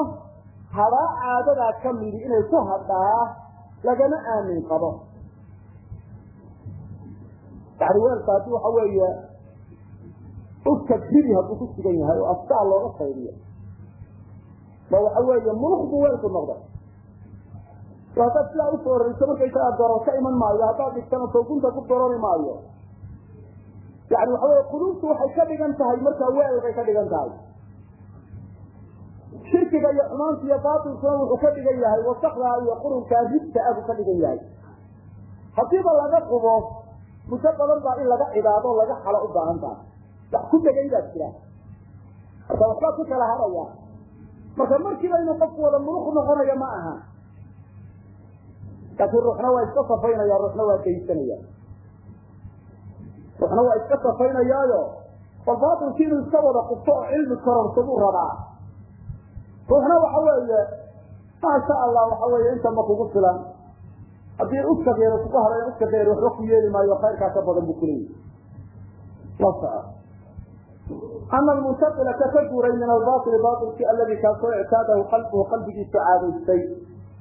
hadaa caadadaa ka midi inay ku hadhaa lagama aamin qabo yani weelka haddii waxa weeye uska biri hadduu ku sugan yahay oo astaa looga qaydiyo ba waxa weeye muluk buu weelku noqday haddaad sidaa u foorayso markaysagaa dorar ka iman maayo haddaad dhigtana soogunta ku dorori maayo. Yani waxa weye quluubtu waxay ka dhigan tahay markaa weel bay ka dhigan tahay. Shirkiga iyo xumaanta iyo baatilkuna wuxuu ka dhigan yahay wasakdaa iyo qurunkaa ribta ah buu ka dhigan yahay. Hadiiba laga qubo muddo badan baa in laga cibaado laga xalo u baahan tahay wax ku dhegay baa jira. Marka waxbaa ku kala haraya marka markiiba inuu qofku wada muluk noqonayo ma aha. Laakiin ruuxna waa iska safaynaya ruuxna waa daysanaya ruuxna waa iska safaynayaayo bal baatilki inuu iska wada qubto oo cilmi kororso buu rabaa ruuxna waxa weeye maasha allah waxa weeye intama kugu filan haddii uska geero kugu harayo uska geer waxba ku yeeli maayo khayrkaa ka badan buu kuleeyahy la soco ana almuntaqila ka ka guuray min albaili bailki aladi kaasoo ictaadahu qalbuhu qalbigiisu caadaystay.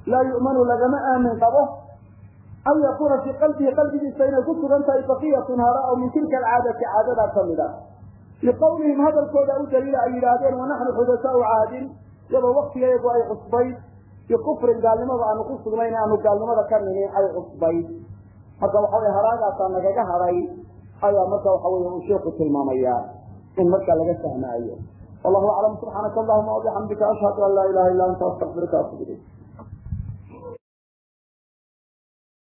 Laa yu'manu lagama aamin qabo. An yakuna fii qalbihi qalbigiisa inay ku sugan tahay baqiyatun hara oo min tilka alcaadati caadadaa ka mid a liqawlihim hadalkooda u daliila ay yidhaahdeen wanaxnu xudasaau caadin iyadoo waktigeedu ay cusbayd bikufrin gaalnimada aanu ku sugnayn aanu gaalnimada ka ninin ay cusbayd marka waxa wey haraagaasaa nagaga hadhay ayaa marka waxa wey uu sheeku tilmaamaya in markaa laga fahmaayo. Wallahu aclam subxaanaka allahuma wabixamdika ashhadu an laa ilaha illa anta astaqfiruka atub ilayk